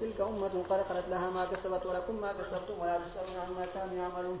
تلك أمة قد خلت لها ما كسبت ولكم ما كسبتم ولا تسألون عما كانوا يعملون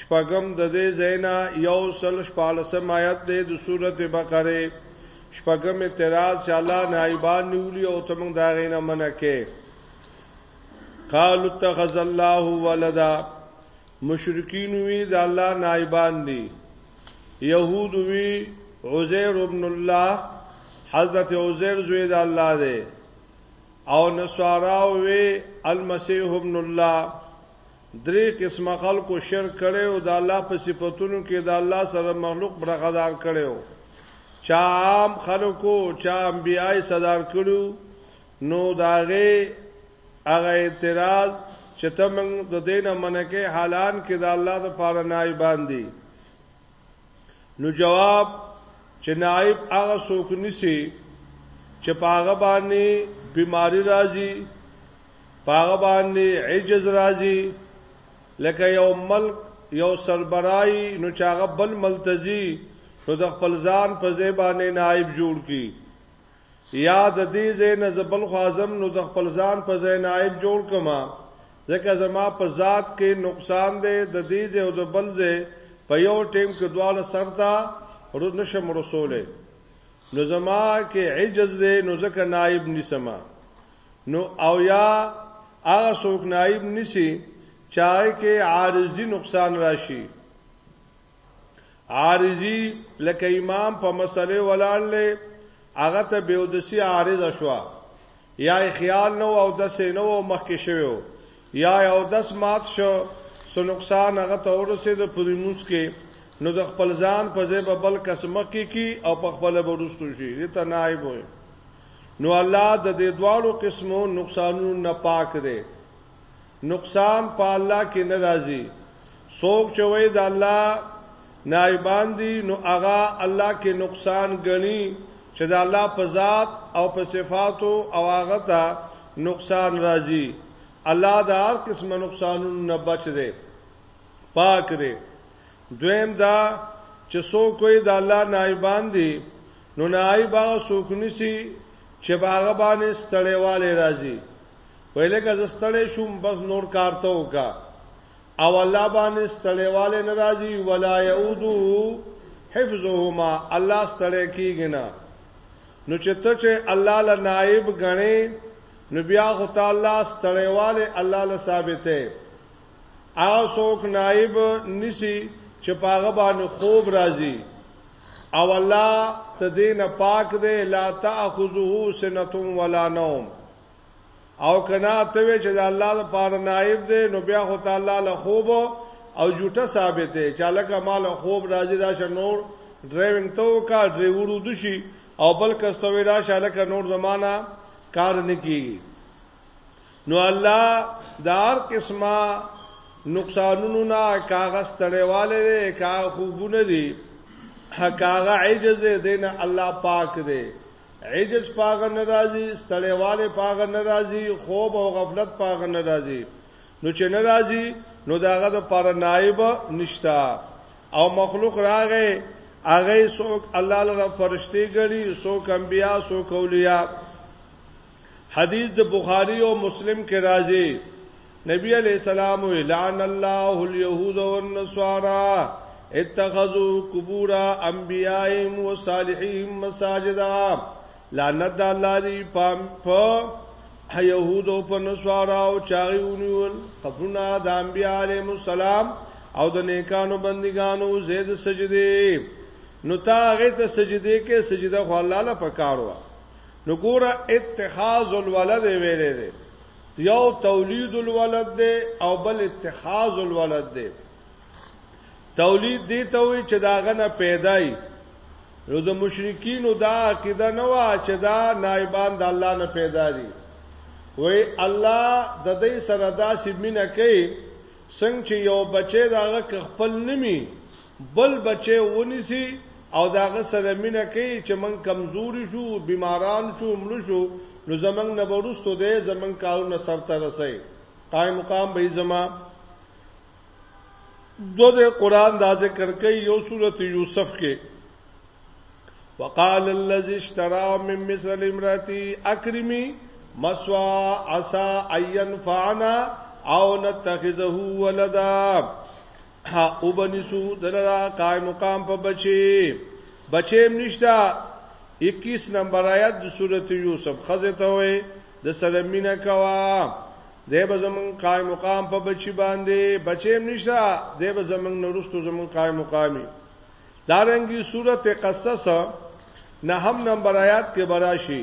شپږم د دې ځای نه یو سل شپاړسم آیت دی د سورت بقره شپږم اعتراض چې الله نایبان نیولی او ته موږ دا غینه منه کې قال اتخذ الله ولدا مشرکین وی د الله نایبان دي يهود وی عزير ابن الله حضرت عزير زوی د الله دی او نصارا وی المسيح ابن الله درې قسمه خلکو شرک کړی او د الله په صفاتونو کې د الله سره مخلوق برخدار کړی او چا عام خلکو چا انبیای صدر کړو نو داغه هغه اعتراض چې تمنګ د دینه منکه حالان کې د الله د پاره نای باندې نو جواب چې نائب هغه څوک نسی چې پاغه باندې بیماری راځي پاغه باندې عجز راځي لکه یو ملک یو سربرای نو چاغه بل ملتزی نو د خپل ځان په ځای باندې نائب جوړ کی یا د دې ځای نه زه بل خوا ځم نو د خپل ځان په ځای نایب جوړ کړم ځکه زما په ذات کې نقصان دی د دې ځای او د بل ځای په یو ټیم کې دواړه سرته رو نشم رسوله نو زما کې عجز دی نو ځکه نایب نسما نو او یا هغه څوک نایب نسی چاهي کې عارضی نقصان راشي عارضی لکه امام په مسله ولاړ لې هغه ته بیودسی عارض شوا یا خیال نو او د سینو مخکې شویو یا او دس مات شو سو نقصان هغه ته ورسې د پریموس کې نو د خپل ځان په ځای په بل کس مخ کې کی او په خپل برستو شي دې ته نائب وي نو الله د دې دوالو قسمو نقصانونو نه پاک دی نقصان په الله کې نه راځي څوک چې وای د الله نایبان دي نو هغه الله کې نقصان غني چې د الله په ذات او په صفاتو او هغه ته نقصان راځي الله د هر قسم نقصانونو نه بچ دی پاک دی دویم دا چې څوک کوئی د الله نایبان دي نو نایب هغه څوک نسی چې باغ باندې ستړیواله راځي ویلګه زستړې شوم بس نور کار ته وکا او الله باندې ستړېواله ناراضي ولا يعودو حفظهما الله ستړې کیږي نه نو چې ته چې الله له نائب غنې نو بیا خو تعالی ستړېواله الله له ثابته او څوک نائب نسی چې پاغه باندې خوب راځي او الله تدین پاک دې لا تاخذه سنتم ولا نوم او کنا ته وی چې د الله لپاره نائب دی نو بیا خو تعالی له خوب او جوټه ثابت دی چې لکه مال خوب راځي دا شنور ډرایوینګ ته وکا ډرایورو دشي او بل کستوي دا شالکه نور زمانہ کار نه کیږي نو الله دار قسمه نقصانونو نه کاغذ تړیواله دی کا خوبونه دي کاغه عجز دین الله پاک دی عجز پاغه ناراضي ستړیواله پاغه ناراضي خوب او غفلت پاغه ناراضي نو چې ناراضي نو داغه د پر نائب نشتا او مخلوق راغې اغه سوک الله لره فرشتي غړي سوک انبیا سوک اولیاء حدیث د بخاری او مسلم کې راځي نبی علی السلام اعلان الله اليهود والنصارى اتخذوا قبور انبيائهم وصالحهم مساجدا لعنت الله دی پام په يهود او په نصارا او چاغيونول قبرنا د انبياء عليهم السلام او د نیکانو بندګانو زید سجدي نو تا هغه ته سجدي کې سجده خو الله له پکارو نو ګوره اتخاذ الولد ویلې ده یو تولید الولد ده او بل اتخاذ الولد ده تولید دی ته وی چې داغه نه پیدای نو د مشرکین دا عقیده نه وا چې دا نایبان د الله نه پیدا دي وای الله د دې سره دا سیمینه کوي څنګه چې یو بچی داغه خپل نمی بل بچی ونیسي او د هغه سره مینه کوي چې موږ کمزوري شو، بیماران شو، مړه شو، نو زموږ نه به وروسته دی زموږ کارونه سرته رسوي. قایم مقام به یې زما. دوه ځای قرآن دا ذکر کوي، یو سورت یوسف کې وقال الذي اشترى من مصر لامراته اکرمي مسوا عسى ان ينفعنا او نتخذه ولدا او بنسو دلرا قائم مقام په بچي بچیم نشتا 21 نمبر آیات د سورته یوسف خزه ته وې د سره مینا کوا دی به زمون قائم مقام په بچی باندې بچیم نشا دی به زمون نورستو زمون قائم مقامی دارنګي سورته قصص نه هم نمبر آیات کې براشي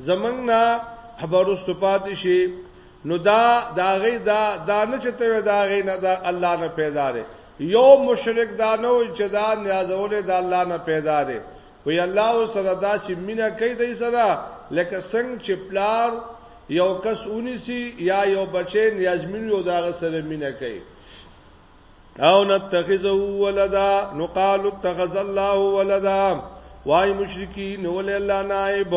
زمونږ نه به رستو پاتې شي نو دا دا غي دا دا نه چته وي دا غي نه دا الله نه پیدا لري یو مشرک دا نه وي چې دا نیازول دا الله نه پیدا لري وی الله سره دا سي مینا کوي دای سره لکه څنګه چې پلار یو کس اونیسی یا یو بچی نیازمن یو دا سره مینا کوي او نتخذه ولدا نو قالو اتخذ الله ولدا وای مشرکین ول الله نائب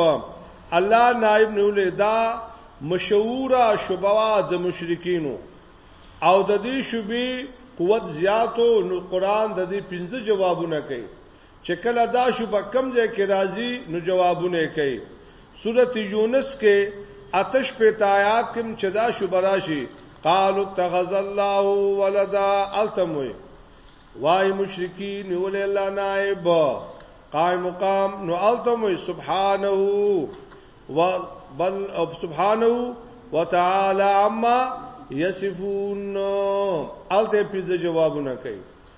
الله نائب نو لدا مشهوره شوبوا د مشرکینو او د دې شوبې قوت زیاتو نو قران د دې پنځه جوابونه کوي چې کله دا شو په کم ځای کې راځي نو جوابونه کوي سورت یونس کې آتش په تایات کې چې دا شو براشي قالو اتخذ الله ولدا التموي وای مشرکین ول الله نائب قائم مقام نو التموي سبحانه و بل سبحانه وتعالى عما یصفون الته په جوابونه کوي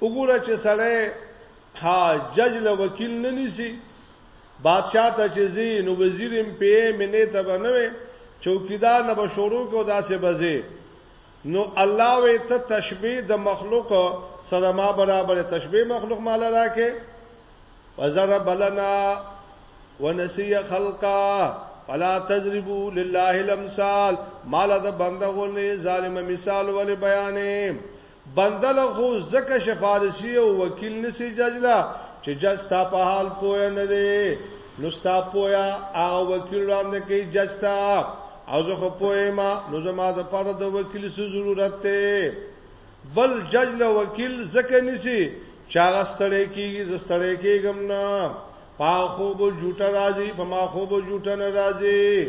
وګوره چې سړی ها جج له وکیل نه نیسی بادشاہ ته چې زی نو وزیرم پی منه ته بنوي چوکیدار نه بشورو کو داسې بځي نو الله وی ته تشبیه د مخلوق سره ما برابر تشبیه مخلوق مال راکې وزرب لنا ونسي خلقا فلا تضربوا لله الامثال مال د بندغونه ظالم مثال ول بیانې بنده له خو زکه شفارسی او وکیل نسی جج لا چې جج ستا په حال پوه نه دی نو ستا پویا هغه وکیل وړاندې کوي جج ته او زه خو پوه ما نو زما د پاره د وکیل څه ضرورت دی بل جج له وکیل زکه نسی چې هغه ستړی کیږي زستړی کیږم نه پا خوب جوټه راځي په ما خوب جوټه نه راځي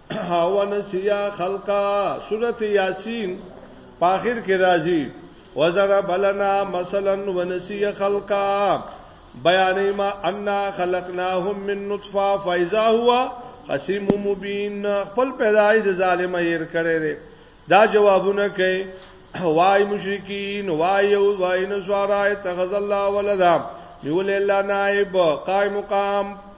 او نسیا خلقا سورته یاسین په اخر کې راځي وزر بلنا مثلا ونسی خلقا بیانې ما ان خلقناهم من نطفه فاذا هو خصیم مبین خپل پیدایش ظالم ير کړي دي دا جوابونه کوي وای مشرکین وای او وای نسوارای تخذ الله ولدا نیول الله نائب قائم مقام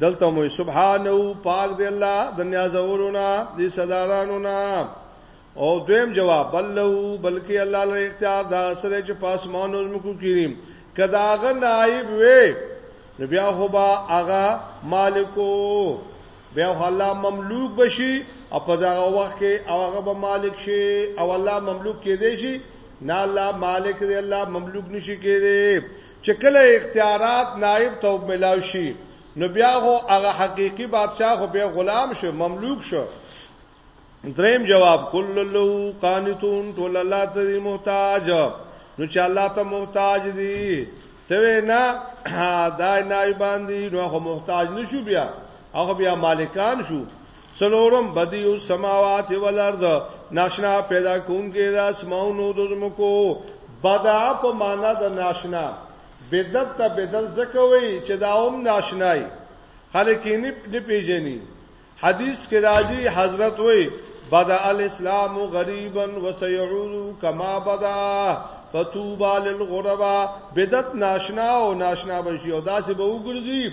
دلته مو سبحانه پاک دی الله د نیازورونه دي صدارانو نه او دویم جواب بل له بلکې الله له اختیار دا سره چې پاسمان او زمکو کړي کدا هغه نائب وي نو بیا خو با هغه مالکو بیا خو الله مملوک بشي او په دا وخت کې هغه به مالک شي او الله مملوک کېدې شي نه الله مالک دی الله مملوک نشي کېدې چې کله اختیارات نائب ته ملاو شي نو بیا هو هغه حقيقي بادشاہ خو به غلام شو مملوک شو دریم جواب کل لو قانتون ټول الله ته محتاج نو چې الله ته محتاج دي ته نه دا نائبان دي نو هغه محتاج نشو بیا هغه بیا مالکان شو څلورم بدیع السماوات والارض ناشنا پیدا کوونکی د اسماونو د زمکو بدع په معنا د ناشنا بدعت ته بدعت زکوي چې دا هم ناشنای خلک یې نه پیژني حدیث کې راځي حضرت وای بدع الاسلام غریبا وسيعود کما بدع فتوبا للغربا بدعت ناشنا او ناشنا بشي او داسې به وګرځي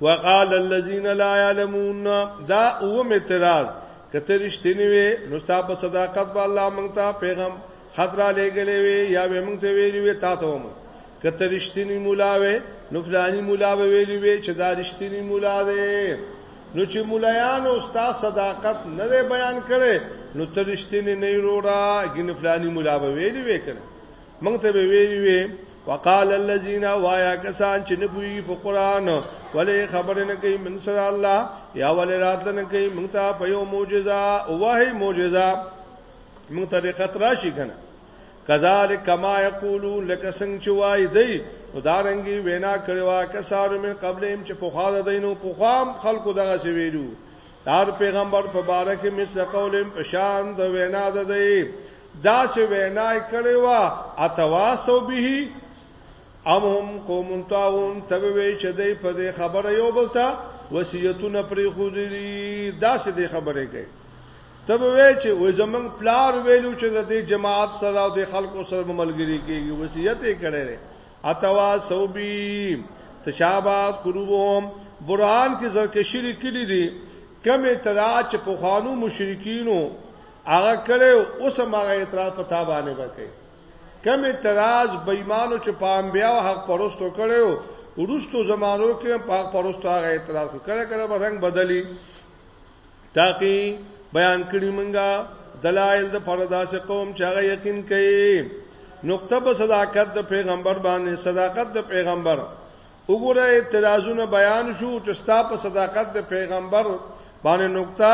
وقال الذين لا يعلمون دا اوم اعتراض کته رښتینی وي نو ستا په صداقت به الله مونږ ته پیغام خطر لګلې وي یا به مونږ ته ویلي وي تا ته وم کته رښتینی مولا وي نو فلانی مولا به ویلي وي چې دا رښتینی مولا دی نو چې مولایان او ستا صداقت نه بیان کړي نو ته رښتینی نه وروړه ګین فلانی مولا به ویلي وي کړي مونږ ته به ویلی وی وقال الذين وایا کسان چې نه پوي په قران ولې خبر نه کوي من سره الله یا ولې راتل نه کوي مونږ ته په یو معجزه او وحي معجزه مونږ ته به خطر شي کنه کذالک کما یقولون لک څنګه چې وای دی ودارنګي وینا کړوا کسانو من قبلهم چې په خاله دینو په خام خلکو دغه سی ویلو دار پیغمبر په باره کې مثل قولم په شان د وینا ده دی دا چې وینا یې کړې و اتواسو به ام هم قوم تاون تبوي چې دی په دې خبره یو بلتا وصیتونه پرې خو دي دا څه دې خبره کوي تب وی چې وې زمنګ پلار ویلو چې د دې جماعت سره او د خلکو سره ملګری کیږي وصیت یې کړی اتوا صوبی تشابا قلوبهم برهان کې زرکشری کړي دي کمه ترا چې په خوانو مشرکینو هغه کړي اوس هغه اعتراض په تابانه وکړي کمه تراز بېمانو چې په انبیا او حق پرستو کړي ورستو زمانو کې په حق پرستو هغه اعتراض کړي کله به رنگ بدلی تاکي بیان کړی منګه دلایل د پرداس قوم چې هغه یقین کوي نقطه په صداقت د پیغمبر باندې صداقت د پیغمبر وګوره اعتراضونه بیان شو چې ستا په صداقت د پیغمبر باندې نقطه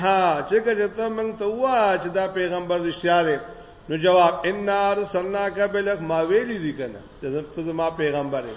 ها چې کته موږ ته وا چې دا پیغمبر رښتیا دی نو جواب ان ارسلناک بالک ما ویلی دي کنه چې زما پیغمبر دی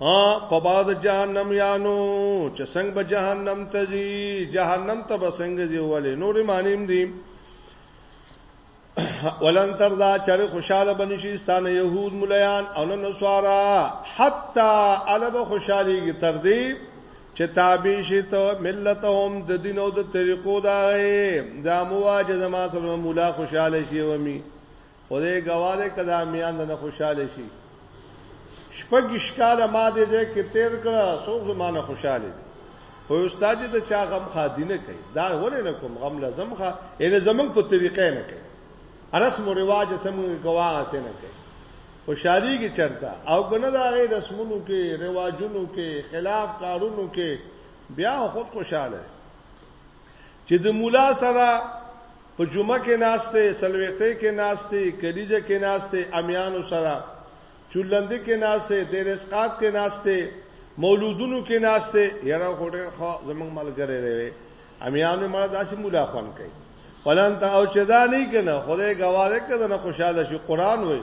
ها په باد جهنم یانو چې څنګه به جهنم ته ځي جهنم ته به څنګه ځي ولې نور مانیم دي ولن ترضا چر خوشاله بنشي ستانه يهود مليان او نن سوارا حتا الب خوشالي کی تر دې چې تابع شي ته ملتهم د دین او د طریقو دا دا مواجه زما سره مولا خوشاله شي ومي خدای ګواه دی کدا میان نه خوشاله شي شپږش کاله ما دې دې کې تیر کړه څوک زمانه خوشاله دي خو استاد ته چا غم خادي نه کوي دا ولې نه کوم غم لازم ښه ان زمنګ په طریقې نه کوي رسم او رواج سم ګواه سه نه کوي خوشحالي کې چرتا او کنه دا غي رسمونو کې رواجونو کې خلاف کارونو کې بیا خود خوشاله چې د مولا سره په جمعه کې ناست دی، سلوېښتۍ کې ناست دی، کلیزه کې ناست دی، امیانو سره، چورلندې کې ناست دی، دیر اسقاط کې ناست دی، مولودونو کې ناست دی، یاره خو ډېر ښه زمونږ ملګری دی، امیان مې مړه داسې مولا خوند کوي. پلان ته او چې دا نه کنه خدای ګواه دی که نه خوشاله شي قرآن وایي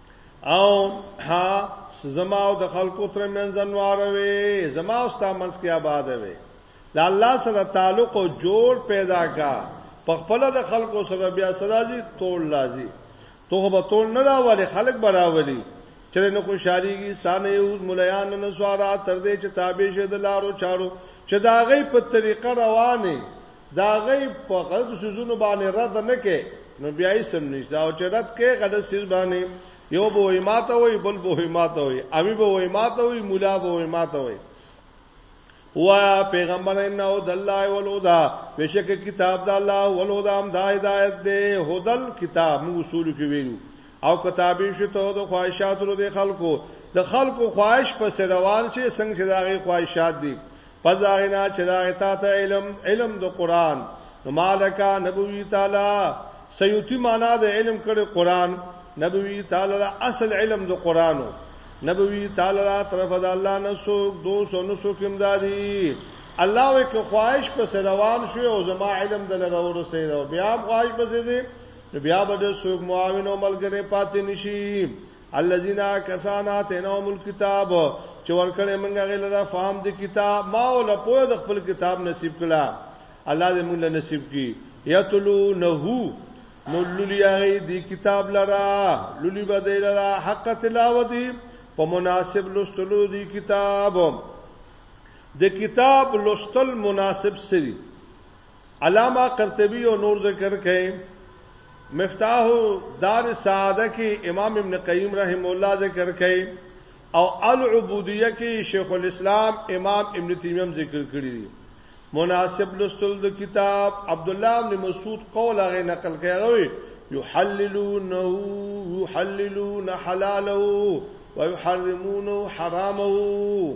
او ها زما او د خلکو تر منځ انوار وي زما او ستا منځ کې آباد وي د الله سره تعلق او جوړ پیدا کا په خپل د خلکو سره بیا سرازي تول لازي توغه به تول نه راولي خلک براولي چې نو خوشاليږي ستانه یو مليان نه سوارا تر دې چې تابع شه د لارو چارو چې دا غي په طریقه روانه دا غي په غلط سيزونو باندې رد نه کې نو بیا یې سم نشته او چې رد کې غلط سیز باندې یو به وې ماته وې بل به وې ماته وې امي به وې ماته وې مولا به وې ماته وې وا پیغمبر ان او د الله ولودا بشک کتاب د الله ولودا هم د هدایت دی هدل کتاب مو اصول کې ویلو او کتابي شته د خواهشاتو د خلکو د خلکو خواهش په روان شي څنګه چې داغي خواهشات دي پزاغنا چې دا غتا ته علم علم د قران نو مالکا نبوی تعالی سیوتی معنا د علم کړي قران نبوی تعالی اصل علم د قرانو نبوی تعالی طرف د الله نه سوک دو سو نو سوک امدادي الله وې که خواهش په روان شو او زما علم د لرورو سره او بیا خواهش بسې نو بیا به د سوک معاون او ملګری پاتې نشي الذين كسان اتيناهم الكتاب چې ورکړې مونږه غل را فهم دي کتاب ما ول په د خپل کتاب نصیب کړه الله دې مونږ نصیب کړي یتلو نه نو لولي هغه دي کتاب لرا لولي بدې لرا حق تلاوت دي په مناسب لوستلو دي کتاب د کتاب لوستل مناسب سری علامه قرطبی او نور ذکر کړي مفتاح دار سعاده کې امام ابن قیم رحم الله ذکر کړي او العبودیه کې شیخ الاسلام امام ابن تیمیه ذکر کړی دي مناسب لستل د کتاب عبد الله بن مسعود قول هغه نقل کړي یحللونه یحللون حلاله ويحرمون حرامه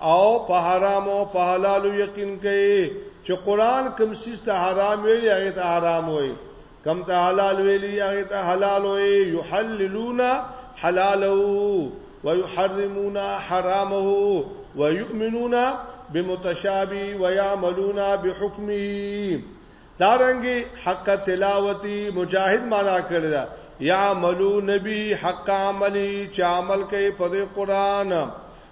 او په حرام او په حلال یقین کوي چې قران کوم سیس ته حرام ویلي هغه ته حرام وایي کوم ته حلال ویلي هغه ته حلال وایي یحللون حلاله ويحرمون حرامه ويؤمنون بمتشابه ويعملون بحكمه دارنګي حق تلاوتي مجاهد معنا کړی دا يعملون به حق عملي چې عمل کوي په قرآن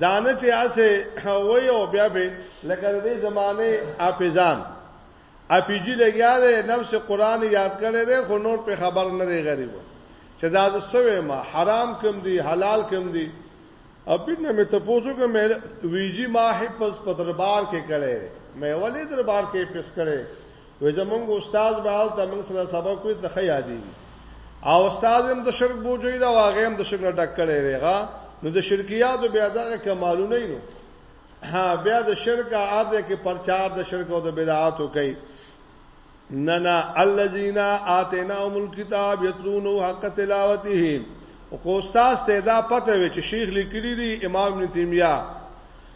دانه چې اسه وای او بیا به لکه د دې زمانه حافظان اپیجی لګیا دی نفس قران یاد کړی دی خو نور په خبر نه دی غریب چې دا سوې ما حرام کم دی حلال کم دی اپین نه مې ته پوسو کې مې ویجی ما حفظ په دربار کې کړی مې ولې دربار کې پس کړی وې زمونږ استاد به حال د موږ سره سبق وې د خیا دی او استاد هم د شرک بوجي دا واغې هم د شرک نه ډک کړي ریغه نو د شرکیات بیا دغه کمالونه نه نو ها بیا د شرک عادت کې پرچار د شرک او د بدعاتو کوي نه نه الذين اتيناهم الكتاب يتلونه حق تلاوته او کو استاد ته دا پته وي چې شیخ لیکلی دی امام ابن تیمیه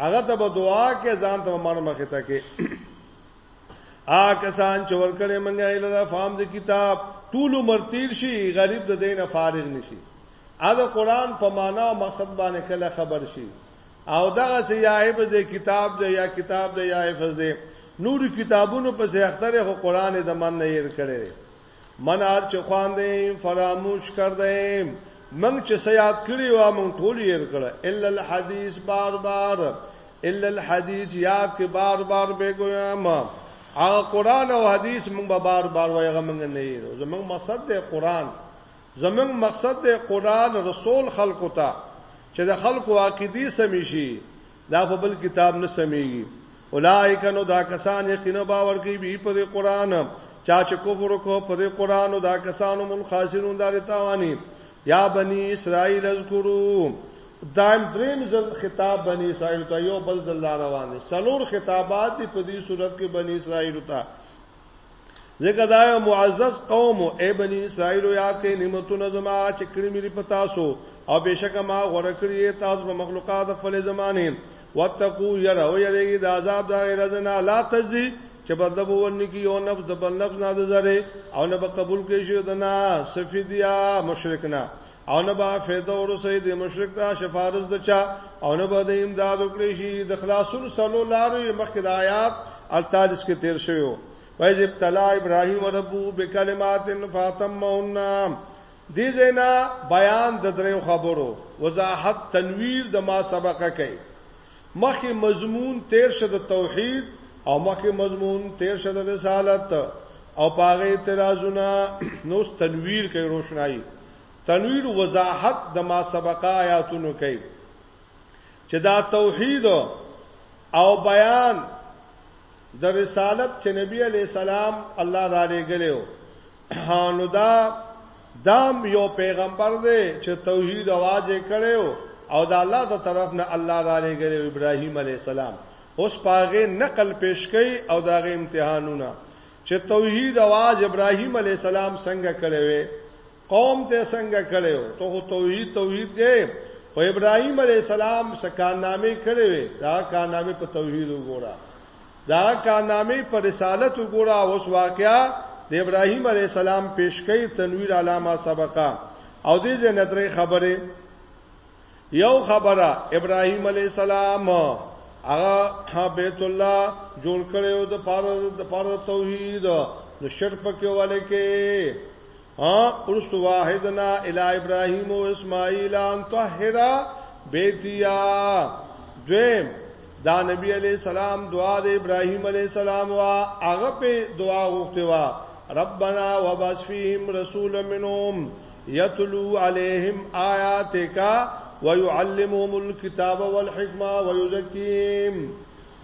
هغه ته به دعا کې ځان ته مړ مخه تا کې آ کسان چې ورکړې منګه ایله فهم د کتاب ټول مرتیر شي غریب د دینه فارغ نشي ا د قران په معنا او مقصد باندې کله خبر شي او دغه سي یا حفظ د کتاب دی یا کتاب دی یا حفظ دی نور کتابونو په سي اختر خو قران د من نه ير کړي من هر چې خواندې فراموش کړ دې من چې سیاد کړی و من ټول یې کړه الا الحدیث بار بار الا الحدیث یاد کې بار بار به ګویم هغه قران او حدیث موږ به بار بار وایغه موږ نه یې زموږ مقصد دی قران زموږ مقصد دی قران رسول خلقو ته چې د خلقو عقیدی سمې شي دا په بل کتاب نه سمېږي اولائک نو دا کسان یقینا باور کوي به په قرآن چا چې کفر کو په قرآن نو دا کسان مل خاسرون دار تاوانی یا بنی اسرائیل اذکرو دایم دریم ځل خطاب بنی اسرائیل ته یو بل ځل روان دي سلور خطابات دي په دې صورت کې بنی اسرائیل ته ځکه دا یو معزز قوم اے بنی اسرائیل یاد کړئ نعمتونه زما چې کړی مې په تاسو او بشکه ما غوړه کړی تاسو په مخلوقات خپل زمانه واتقو یرا او یریږي د عذاب د غیر ازنا لا تزي چې بدل به ورني کی یو نفس د بل نفس نه زره او نه به قبول کې شي د نه سفیدیا مشرکنا او نه به فیده ورسې د مشرک ته شفارز د چا او نه به د امداد وکړي شي د خلاصون سلو لارې مخکې د آیات 48 کې تیر شوی وو وایز ابتلا ابراهیم ربو بکلمات فاطمهن دې زینا بیان د دریو خبرو وضاحت تنویر د ما سبقه کوي مخکې مضمون تیر شد توحید او مخکې مضمون تیر شد رسالت او پاغه اعتراضونه نو تنویر کوي روشنايي تنویر وضاحت د ما سبقه آیاتونو کوي چې دا توحید او بیان د رسالت چې نبی علی سلام الله را لګلو نو دا دام یو پیغمبر دی چې توحید आवाज کړو او د الله د طرف نه الله را لګلو ابراهیم علی السلام اوس پاغه نقل پیش کړي او داغه امتحانونه چې توحید आवाज ابراهیم علی السلام څنګه کړي وي قوم ته څنګه کړي ته خو توحید توحید کې خو ابراهیم علی السلام سکانامه کړي وي دا کارنامه په توحید وګوره دا کارنامه په رسالت وګوره اوس واقعیا د ابراهیم علی السلام پیشکې تنویر علامه سبقه او دې ځنه درې خبره یو خبره ابراهیم علی السلام هغه بیت الله جوړ کړو د پاره د پاره توحید نو شرک پکې والے کې ها ارس واحدنا الی ابراهیم او اسماعیل ان طهرا بیتیا دویم دا نبی علی السلام دعا د ابراهیم علی السلام وا هغه په دعا غوښتي وا ربنا وبعث فیهم رسولا منهم یتلو علیهم آیاتک ويعلمهم الكتاب والحکمه ويزکیهم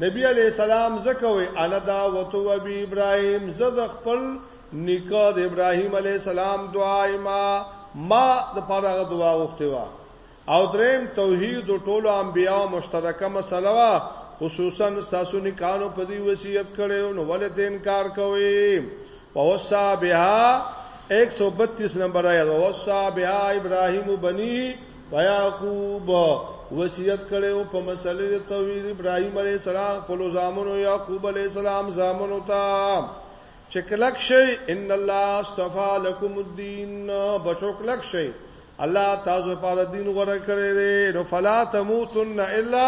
نبی علی السلام زکوي انا دعوت و ابي ابراهيم زد خپل نکاح د ابراهيم عليه السلام دعای ما ما د پاره دعا وخته وا او دریم توحید ټول انبیا مشترکه مسله وا خصوصا تاسو نکانو په دې وصیت کړو نو ولې ته انکار کوي ووصا بها 132 نمبر آیات ووصا بها ابراهیم بنی ويعقوب وصیت کړو په مسلې توحید ابراهیم علی السلام په زامنو یعقوب علی السلام زامنو ته چې کلک شي ان الله استفا لكم الدين بشو کلک شي الله تاسو په دین غوړه کړی دی نو فلا تموتن الا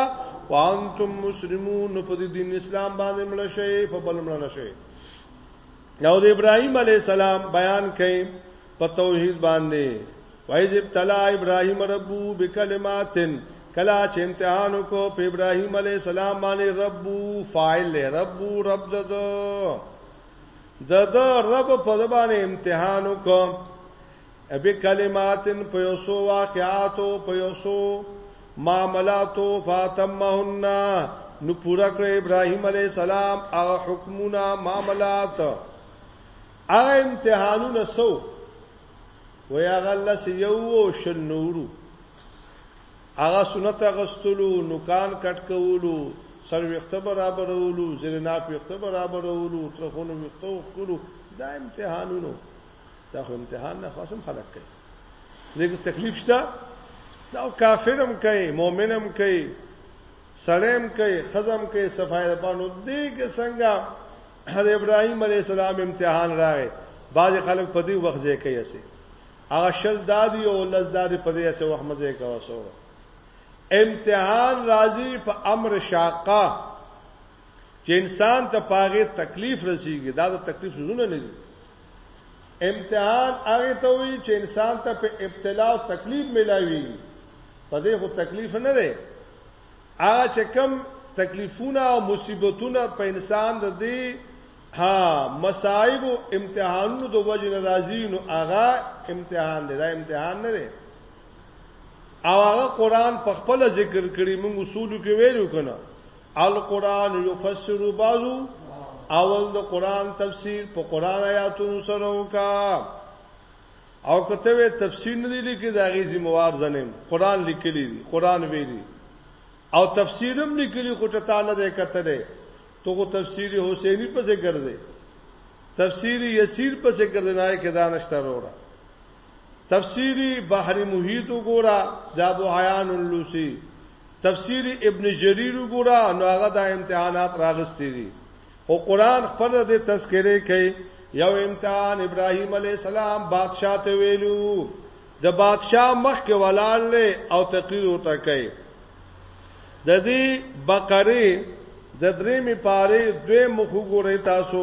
وانتم مسلمون نو په دین اسلام باندې مړ شئ په بل مړ نه شئ یو د ابراهیم علی السلام بیان کړي په توحید باندې وایز ابتلا ابراهیم ربو بکلماتن کلا چې امتحان کو په ابراهیم علی السلام باندې ربو فاعل ربو رب ددو ددو رب په ځبانه امتحان کو ابي کلماتن په یوسو واقعاتو په یوسو معاملاتو فاطمهن نو پورا کړ ابراهيم عليه السلام هغه حکمونه معاملات هغه امتحانونه سو ویا غل سی یو او شل نورو هغه سنت غستلو نوکان کټ کولو سر وخته برابرولو زرناف وخته برابرولو ترخونو وخته وکړو دا امتحانونو دا خو امتحان نه خاصم خلق کوي دغه تکلیف شته دا کافرم کوي مؤمنم کوي سړیم کوي خزم کوي صفای پانو دغه څنګه حضرت ابراهيم عليه السلام امتحان راغی بعض خلک په دې وخت ځای کوي سي هغه شل دادی او لز دادی په دې سه وخت مزه کوي سو امتحان راځي په امر شاقه چې انسان ته پاغه تکلیف رسیږي دا د تکلیف زونه نه دي امتحان هغه ته وی چې انسان ته په ابتلا او تکلیف ملاوي په دې خو تکلیف نه دی هغه چې کم تکلیفونه او مصیبتونه په انسان د دې ها مصائب او امتحانونو د وجه ناراضی نو هغه امتحان دی دا امتحان نه دی او هغه قران په خپل ذکر کړي موږ اصول کې ویلو کنه القرآن یفسر بعضو اول د قرآن تفسیر په قرآن آیاتونو سره وکا او کته وی تفسیر نه دی لیکي دا غي زموار زنیم قرآن لیکلی دی قرآن ویلی او تفسیرم لیکلی خو ته تا نه ده کته ده تو خو تفسیر حسینی په ذکر ده تفسیر یسیر په ذکر ده نه کې دانشته وروړه تفسیری بحر محیط وګوره د ابو عیان اللوسی تفسیری ابن جریر وګوره نو هغه د امتحانات راغستې دي او قران خپل د تذکره کوي یو امتحان ابراهیم علی السلام بادشاہ ته ویلو د بادشاہ مخ کې ولاړ او تقریر وته کوي د دې بقره د درې می پاره دوی مخ وګورئ تاسو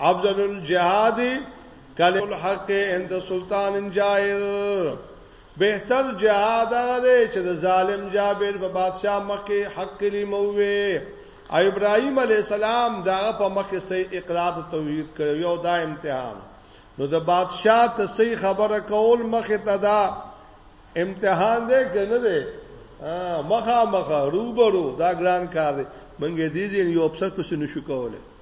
افضل الجهاد کلم الحق عند سلطان جائر بهتر جهاد هغه دی چې د ظالم جابر په بادشاہ مکه حق کلمه وي او ابراهيم عليه السلام دا په مکه سي اقرار د توحید کړو یو دا امتحان نو د بادشاہ ته سي خبره کول مخه ته دا امتحان دی کنه دی مخه مخه روبرو دا ګران کار دی منګه دې یو افسر پس نشو کوله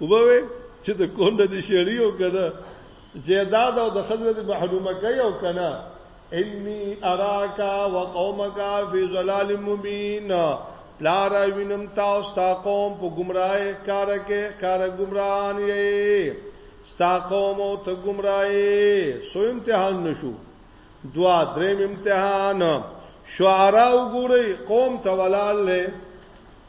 وبوي چې د کونډه دي شریو کنه جیداد او د خزر دي محرومه کوي او کنه انی اراکا وقومکا فی ظلال مبین پلار وینم تاسو تا قوم په گمراهی کار کې کار گمراهان یې ستا قوم او ته گمراهی سو امتحان نشو دوا دریم امتحان شعرا وګورئ قوم ته ولال له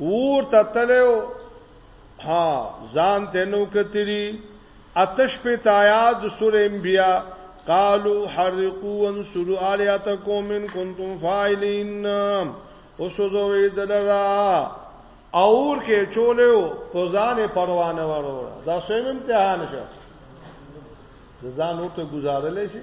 ور ته تلو ها ځان ته نو کتلی اتش په تایا د سور انبیا قالو حرقو انصرو الیاتکم ان کنتم فاعلین وسوځوي دلرا اور کې چولیو په ځان پروانه وروړه دا سویم امتحان شه ځان ورته گزارلې شي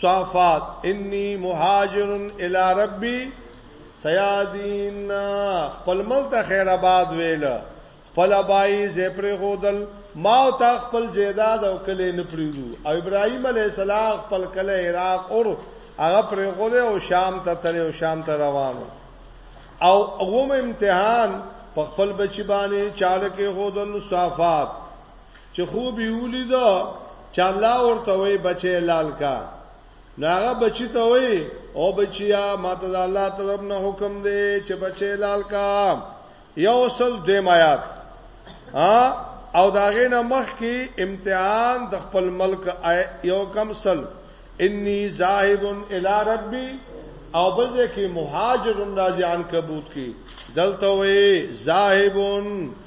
صافات انی مهاجر الی ربی سیادین خپل مل ته خیر آباد ویل خپل بای زه پر غودل ما او تا خپل جیداد او کلی نه پریدو او ابراهیم علی السلام خپل کلی عراق اور هغه پر غوله او شام ته تل او شام ته روانو او اوم امتحان په خپل بچی باندې چاله کې غودل صافات چې خوب یې ولید چې الله ورته وی بچی لال کا ناغه بچی ته وی او بچیا ماته د الله طرف نه حکم دی چې بچی لال کا یو سل دیم آیات ها او داغه نه مخ کې امتحان د خپل ملک یو کم سل انی ذاهب الی ربی او بل ځکه مهاجر راځي عنکبوت کې دلته وی ذاهبون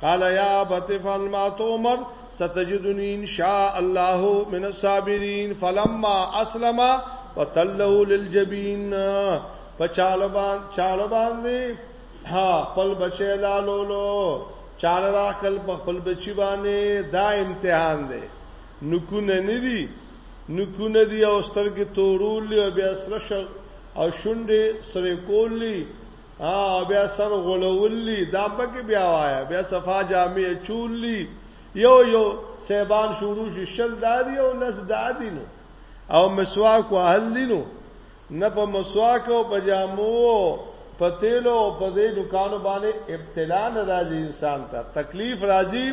قال یا ابت فعل ما تؤمر ستجدنی ان شاء الله من الصابرین فلما اسلم وتلو للجبین په چاله باندې چاله باندې ها خپل بچی لالولو چاله راکل په خپل بچی باندې دا امتحان دی نکونه ندی نکونه دی او سترګې تورول او بیا سره او شونډې سره کولې ها بیا سر غولولی دا پکې بیا وایا بیا صفا جامع چولی یو یو سیبان شروع شي شل دادی او لس دادی نو او مسواک وهل دي نو نه په مسواک او په جامو په تیلو او په دې دکانو باندې ابتلا نه راځي انسان ته تکلیف راځي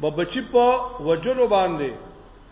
به بچی په وجلو باندې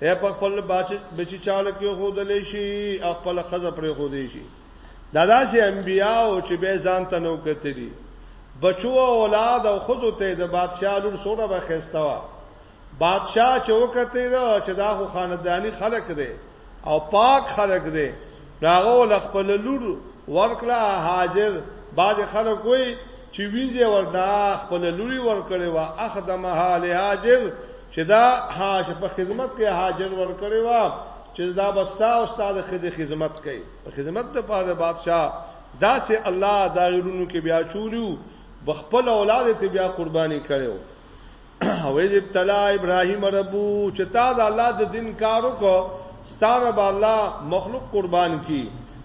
اے په خپل بچی بچی چاله کې خو دلې شي خپل خزه پرې خو دی شي دا داسې انبیا او چې به ځان ته نو کتلی بچو اولاد او خود ته د بادشاہ لور سوره به خستوا بادشاہ چوکته دا چې دا خو خاندانی خلق دی او پاک خلق دی راغو لخپل لور ورکلا هاجر باز خلک وای چې وینځه وردا خپل لوري ورکړي وا اخدمها لهاجر چې دا ها چې په خدمت کې هاجر ور کړی و چې دا بستا او استاد خدي خدمت کوي په خدمت د پاره بادشاہ دا سه الله دا غرونو کې بیا چولیو بخپل اولاد ته بیا قرباني کړو او دې ابتلا ابراهيم ربو چې تا دا الله د دین کارو کو ستاره با الله مخلوق قربان کی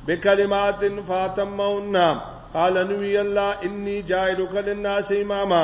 بکلمات فاطمه قال نبی الله انی جاعلک للناس اماما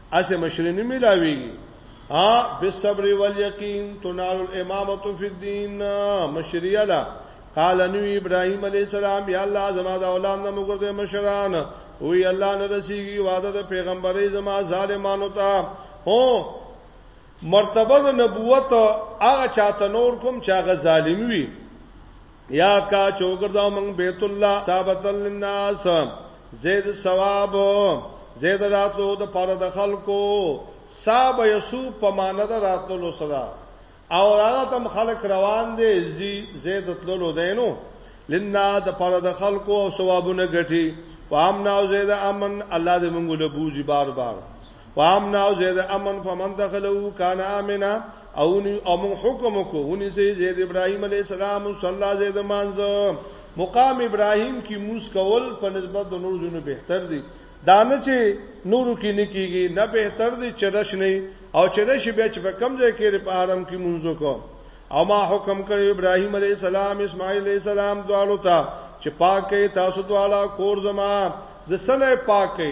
اسه مشرین ملاویږي ها بالصبر والیقین تنال الامامه فی الدین مشریه لا قال نو ابراهیم علی السلام یا الله زما د اولاد نه مګرځه مشران وی الله نه رسیږي وعده د پیغمبري زما ظالمانو ته هو مرتبه د نبوت هغه چاته نور کوم چې هغه ظالم وي یاد کا چوګرداو موږ بیت الله تابتل للناس زید ثواب زید راتلو د پاره د خلکو صاحب یسو په معنا د راتلو سره او هغه تم خلک روان دي زی زید تللو دینو لنا د پاره د خلکو او ثوابونه ګټي وامنا او زید امن الله دې مونږ له بوزي بار بار وامن او زید امن فمن دخلو کان امنا او نی او من حکم کو ونی سی زید ابراهیم علی السلام صلی زید مانز مقام ابراهیم کی موس کول په نسبت د نور جنو بهتر دی دانه چې نورو کې نه کیږي نه بهتر دی چرش نه او چرش بیا چې په کم ځای کې په آرام کې مونږو کو او ما حکم کړی ابراهیم علی السلام اسماعیل علی السلام دوالو ته چې پاکه تاسو دوالا کور زما د سنې پاکه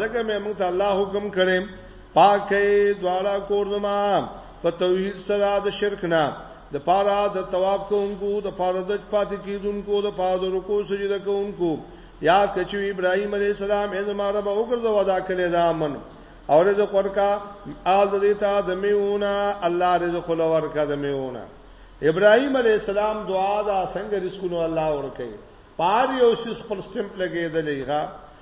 ځکه مې موږ ته الله حکم کړي پاکه دواړه کور زما په توحید سره د شرک نه د پاره د تواب کوونکو د پاره د پاتې کیدونکو د پاره د رکو سجده کوونکو یا کچو ابراهیم علی السلام یې زما رب او ګرځو ادا کړی دا امن او رزق ورکا آل د دې ته د میونه الله رزق ورکا د میونه ابراهيم عليه السلام دعا دا څنګه رزقونه الله ورکړي پار یو شیس پر سټمپ لګیدلې ښا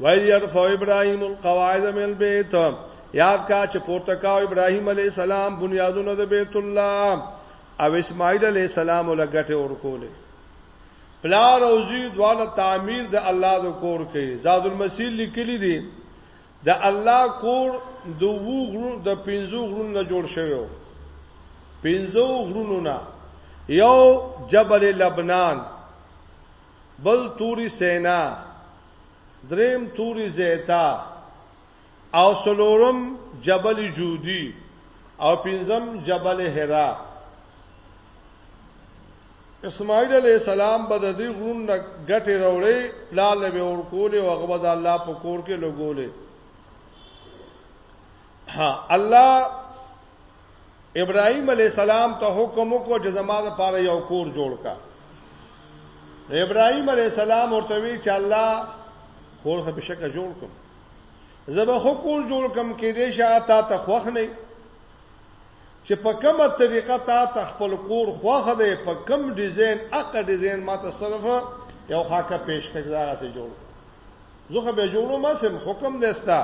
وایي يرفع ابراهيم القواعد من البيت یاد کا چې پورته کا ابراهيم عليه السلام بنیادونه د بیت الله او اسماعیل عليه السلام لګټه ورکولې پلار او زوی دواړه تعمیر د الله د کور کې زاد المسیح لیکلی دي د الله کور د وو غرون د پنځو غرون نه جوړ شوی و پنځو غرونو نه یو جبل لبنان بل توری سینا دریم توری زیتا او سلورم جبل جودی او پنځم جبل حرا اسماعیل علی السلام به د دې غرون نه ګټه وروړي پلان له به ورکول او هغه به الله په کور کې لګولې ها الله ابراهیم علیه السلام ته حکم وکړو چې زما لپاره یو کور جوړ کا ابراهیم علیه السلام ورته وی چې الله کور خو بشکه جوړ کوم زبه خو کور جوړ کم کې دې شاته تا ته خوخ نه چې په کومه طریقه تا ته خپل کور خوخ دې په کوم ډیزاین اقا ډیزاین ماته صرف یو خاکه پیش کړه دا سه جوړ زه خو به جوړو ما سم حکم دستا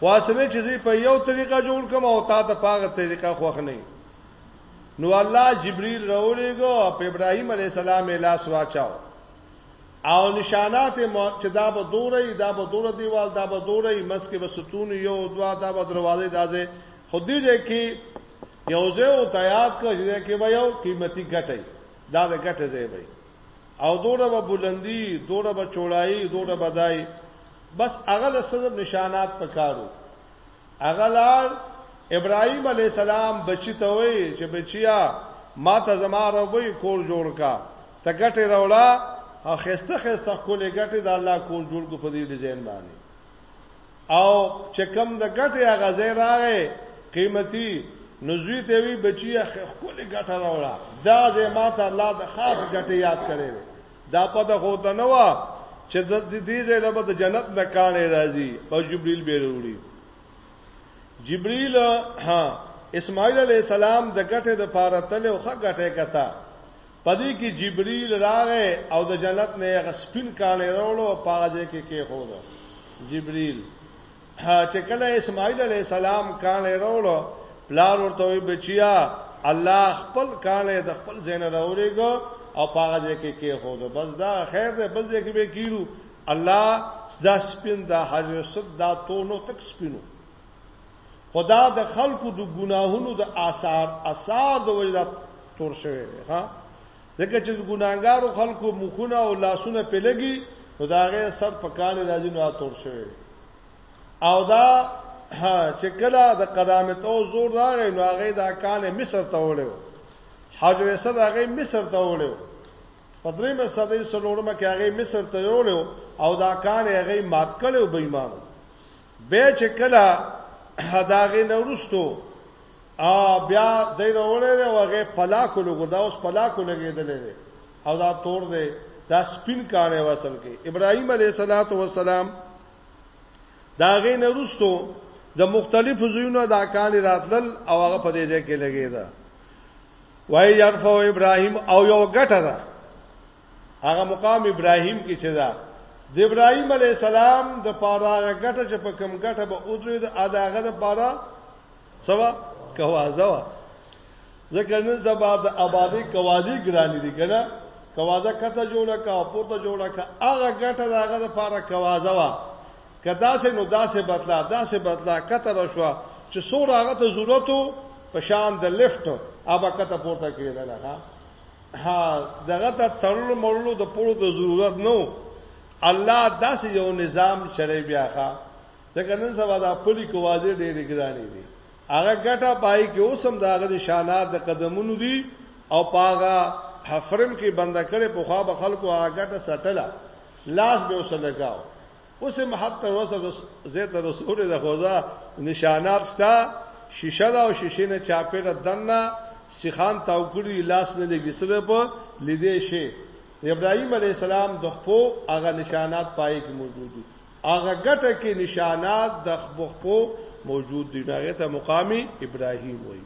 خواسنه چې زی په یو طریقه جوړ کوم او تا ته پاغه طریقه خوښ نه نو الله جبريل راولېګو په ابراهيم عليه السلام لاس واچاو او نشانات چې دا به دورې دا به دور دیوال دا به دورې مسکه به ستون یو دوا دا به دروازه دازه خود دې کې یو ځای او تیار کړی چې کې به یو قیمتي ګټي دا د ګټه ځای وي او دوره به بلندی دوره به چوړای دوره به دای بس هغه له صرف نشانات پکارو هغه لار ابراهيم عليه السلام بچی ته وای چې بچیا ما ته زما ربي کور جوړ کا ته ګټه راوړه او خسته خسته کولې ګټه د الله کور جوړ کو په دې ډیزاین باندې او چې کوم د ګټې هغه ځای راغی قیمتي نو زوی ته وی بچیه خپل ګټه راوړه دا ځای ما ته الله د خاص ګټې یاد کړی دا په د خو ته نه و چې د دې ځای له بده جنت نه کانې راځي او جبرئیل به وروړي جبرئیل ها اسماعیل علی السلام د ګټه د پاره تل او خه ګټه کتا په دې کې جبريل راغی او د جنت نه هغه سپين کاڼی راوړو په هغه ځای کې کېښود جبريل چې کله اسماعیل علی السلام کانه وروړو پلار ورته وی بچیا الله خپل کانه د خپل زین راوړيګو او پاغه دې کې کې خو ده بس دا خیر ده بل دې کې به کیرو الله دا سپین دا حاجی صد دا تونو تک سپینو خو دا د خلکو د ګناهونو د آثار آثار د وجه تور شوی دی ها ځکه چې ګناګارو خلکو مخونه او لاسونه په لګي نو دا غي سر په کال راځي نو تور شوی او دا چې کله د قدامت او زور راغی نو هغه دا کال مصر ته وړو حجر اسد هغه مصر ته وړو پدریمه صدې سلورمه کې هغه مصر ته وړو او دا کال هغه مات کړو بېمانو به چې کله هداغه نورستو ا بیا دای راولې وغه پلاکو لګو دا اوس پلاکو لګیدلې ده او دا تور ده دا سپین کانه وصل کې ابراهیم علیه الصلاۃ والسلام داغه نورستو د مختلفو زینو دا کان راتلل او هغه په دې ځای کې لګیدا وای یرفو ابراهیم او یو ګټه ده هغه مقام ابراهیم کې چې دا د ابراهیم علی السلام د پاره غټه چې په کم غټه به اودري د اداغه د پاره سوا کوازه وا ځکه نن سبا د آبادی کوازی ګرانی دي کنه کوازه کته جوړه کا پورته جوړه کا هغه غټه داغه د پاره کوازه وا کدا سه نو داسه بدلا داسه بدلا کته رشوا چې سور هغه ته ضرورتو په شان د لیفټ اوبه کته پورته کېدل ها ها دغه ته تړلو مړلو د پړو د ضرورت نو الله داسې یو نظام چره بیاخه ځکه نن سبا د خپل کوازې ډېرې ګرانې دي هغه ګټه پای کې اوسم داغه نشانات د قدمونو دي او پاغه حفرم کې بند کړي په خوا به خلکو هغه ګټه سټله لاس به وسلګاو اوس هم حد تر اوسه زه ته رسول د خوځه نشانات ستا شیشه دا او شیشه نه چاپېره دنه سیخان تاو کړی لاس نه لګی سره په لیدې شي ابراهیم علی السلام د خپو هغه نشانات پای کې موجود دي هغه ګټه کې نشانات د خپو موجود دي هغه ته مقامی ابراهیم وایي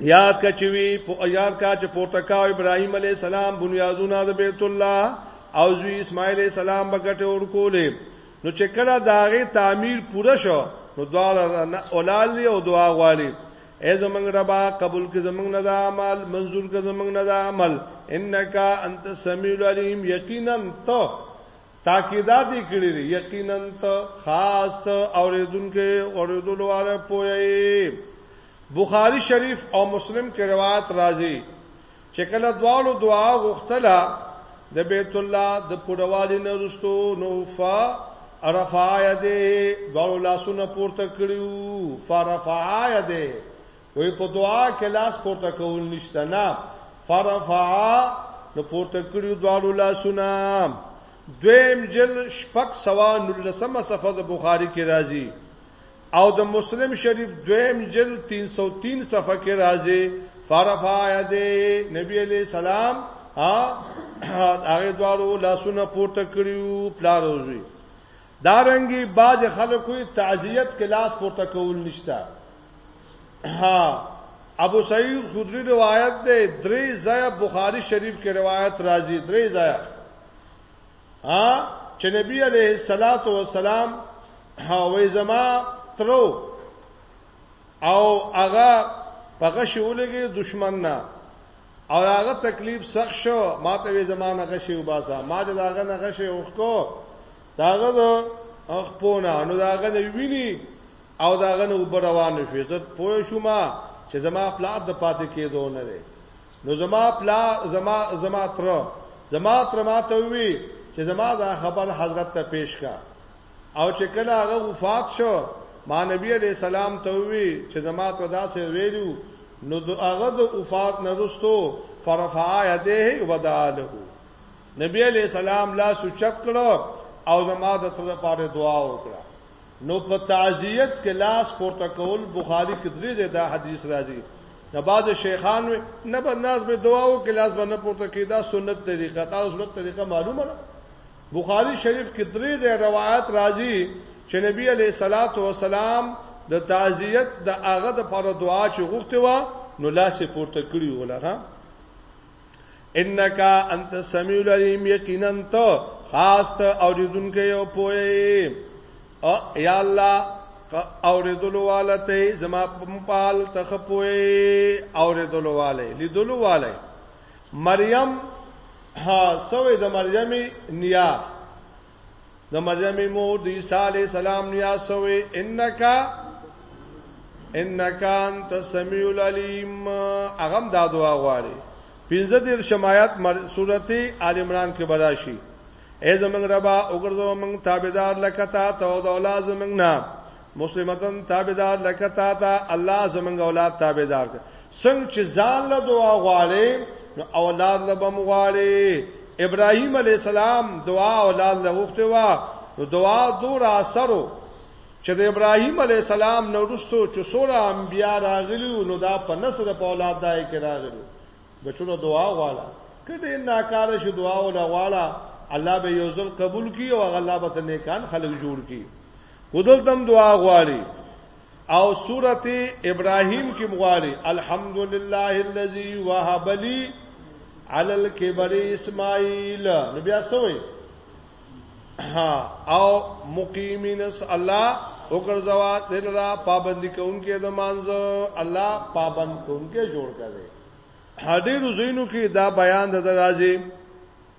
یاد کا چې وی په یاد کا چې پورته کا ابراهیم علی السلام بنیادونه د بیت الله او زوی اسماعیل علی السلام بغټه ور کولې نو چې کله داغه تعمیر پوره شو نو دواړه اولالي او دعا غوالي ای زمنګ ربا قبول کې زمنګ نه دا عمل منزور کې زمنګ نه دا عمل انک انت سمیع العلیم یقینا ته تاکیدات یې کړی دی یقینا ته خاص ته اوریدونکو اوریدلو واره پوي بخاری شریف او مسلم کې روایت راځي چې کله دوالو دعا غوښتله د بیت الله د پړوالي نه رستو نو فا رفع یده دوالو لاسونه پورته کړیو فرفع یده وې په دعا کې لاس پورته کول نشته نه فرفع نو پورته کړیو دوالو لاسونه دویم جل شپک سوا نلسمه صفحه د بخاری کې راځي او د مسلم شریف دویم جلد 303 صفحه کې راځي فرفع یده نبی علی سلام هغه دوارو لاسونه پورته کړیو پلار وزوی دارنګي باز خلکو تعزیت کې لاس پورته کول نشتا ها ابو سعید خدری روایت ده درې ځای بخاری شریف کې روایت راځي درې ځای ها چې نبی عليه الصلاه والسلام هاوي زما ترو او هغه پغه شولګي دشمن نه او هغه تکلیف سخت شو ما ته وی زمانه غشي وباسا ما د هغه نه غشي وخکو داغه د خپونه نو داغه نه ویني او داغه نه وبروان شو زه پوه شوم چې زما پلار د پاتې کېدو نه دی نو زما پلا زما زما تر زما تر ماته وی چې زما دا خبر حضرت ته پیش کا او چې کله هغه وفات شو ما نبی علی السلام ته وی چې زما تر داسې ویلو نو د هغه د وفات نه رسو فرفع یده وداله نبی علی السلام لا سوچت کړو او زما د تر لپاره دعا وکړه نو په تعزیت کې لاس پورته کول بخاری کې درې ځای دا حدیث راځي نه باز شیخان وي نه به ناس به دعا او کې لاس باندې پورته کې دا سنت طریقه دا سنت طریقه معلومه ده بخاری شریف کې درې ځای روایت راځي چې نبی علی صلوات و سلام د تعزیت د هغه د پر دعا چې غوښته و نو لاس پورته کړی ولغه انک انت سمیع العلیم یقینا ته خاص ته اوریدونکې او پوهې او یا الله اوریدلو والته زما په پال ته خپوي اوریدلو والے لیدلو والے مریم ها سوې د مریمي نیا د مریم مور د عیسی علی السلام نیا سوې انک انک انت سمیع العلیم هغه دا دعا غواړي پنځه دیر شمایات سورته آل عمران کې براشي ای زمنګ ربا وګرځو موږ تابعدار لکه تا ته او د اولاد زمنګ نه مسلمتن تابعدار لکه تا ته الله زمنګ اولاد تابعدار کړ څنګه چې ځان له دعا غواړي نو اولاد له بم غواړي ابراهيم عليه السلام دعا اولاد له وخت وا نو دعا دور اثرو چې د ابراهيم عليه السلام نو رستو چې سوره انبيا راغلي نو دا په نسل په اولاد دای کې راغلي بچو دعا غواړه کله ناکاره شو دعا ولا غواړه الله به یو ځل قبول کړي او الله به ته نیکان خلک جوړ کړي خودل تم دعا غواړي او سورته ابراهيم کې مغواړي الحمدلله الذي وهب لي على الكبر اسماعيل نو بیا سوې او مقیمین الله وګرځوا دلرا پابند کوونکې د مانزه الله پابند کوونکې جوړ کړي هډې روزینو کې دا بیان د راځي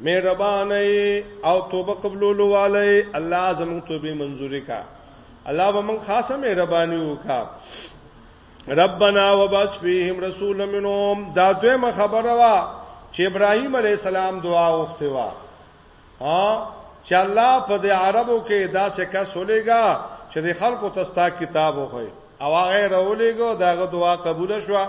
مهربانه او توبه قبولولو والے الله زموږ توبه منزوري کا الله به موږ خاصه مهرباني وکا ربنا وبس فيهم رسول منهم دا دویمه خبره وا چې ابراهيم عليه السلام دعا وخته وا ها چې الله په دې عربو کې دا څه کس ولېګا چې د خلکو تستا کتاب وخی او هغه راولېګو داغه دعا قبول شوه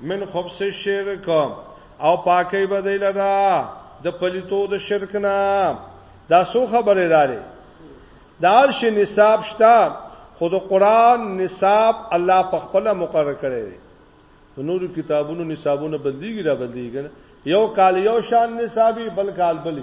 من خبث شرک او پاکي بدای لرا د پلیتو د شرک نه دا سو خبره راړي دا عرش نصاب شتا خود قران نصاب الله په خپل مقرر کړی دی نورو کتابونو نصابونه بدلیږي را بدلیږي یو کال یو شان نصابي بل کال بل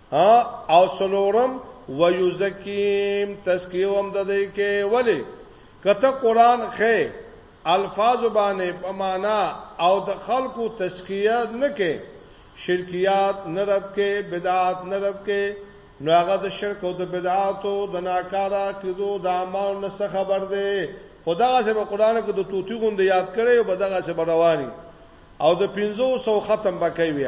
او سلورم ويزکیم تسکیوم د دې کې ولی کته قران خې الفاظ باندې په معنا او د خلکو تسکیه نه کې شرکیات نه رد کې بدعات نه رد کې نو هغه د شرک او د بدعاتو د ناکاره کېدو د اعمال نه خبر دی خدغه چې په قران کې د توتی غوند یاد کړي او بدغه چې رواني او د 500 ختم بکوي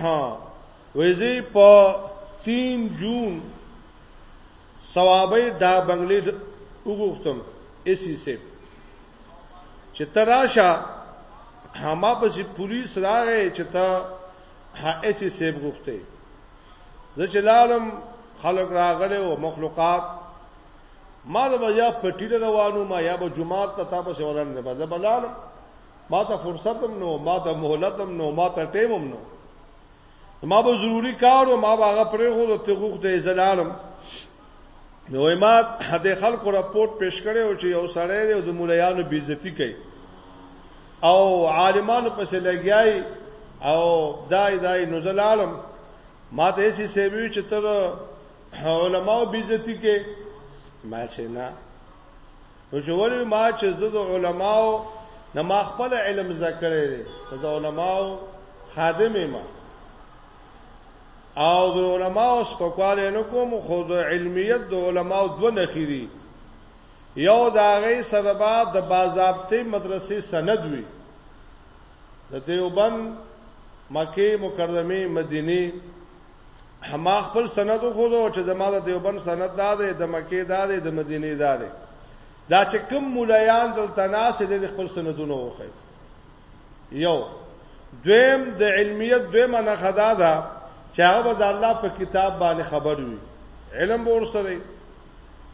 ها ویزه په 3 جون ثوابې دا بنگلې وګوختم اسی سیب چې تراشه هما پسې پولیس راغې چې تا ها اسی سیب غوښته زه چې لالم خلک راغله او مخلوقات ما د بیا پټی روانو ما یا به جمعه ته تاسو ورننه بازه بلالم ما ته فرصت هم نو ما ته مهلت هم نو ما ته ټیم هم نو ما به ضروری کار او ما به هغه پرې خو د تغوخ د زلالم نو ما د خلکو راپورټ پیش کړي او چې یو سړی دی د مولایانو بیزتی کوي او عالمانو پسې لګیای او دای دای نو زلالم ما ته یې سیوی چې تر علماو بیزتی کې ما چې نه نو چې ولی ما چې زه د علماو نه ما خپل علم ذکرې دي د علماو خادم ما او د علماو سپکواله نه کوم خو د علمیت د علماو دوه نخيري یو دا غي سببا د باضابطه مدرسې سند وي د دیوبند مکه مکرمه مدینه ما خپل سند خو دو چې زما د دیوبند سند دا دی د مکه دا دی د مدینه دا دی دا چې کوم مولایان دلته ناس دي د خپل سندونه وخی یو دویم د علمیت دویمه نه خدا ده چې هغه د الله په کتاب باندې خبر وي علم به ورسره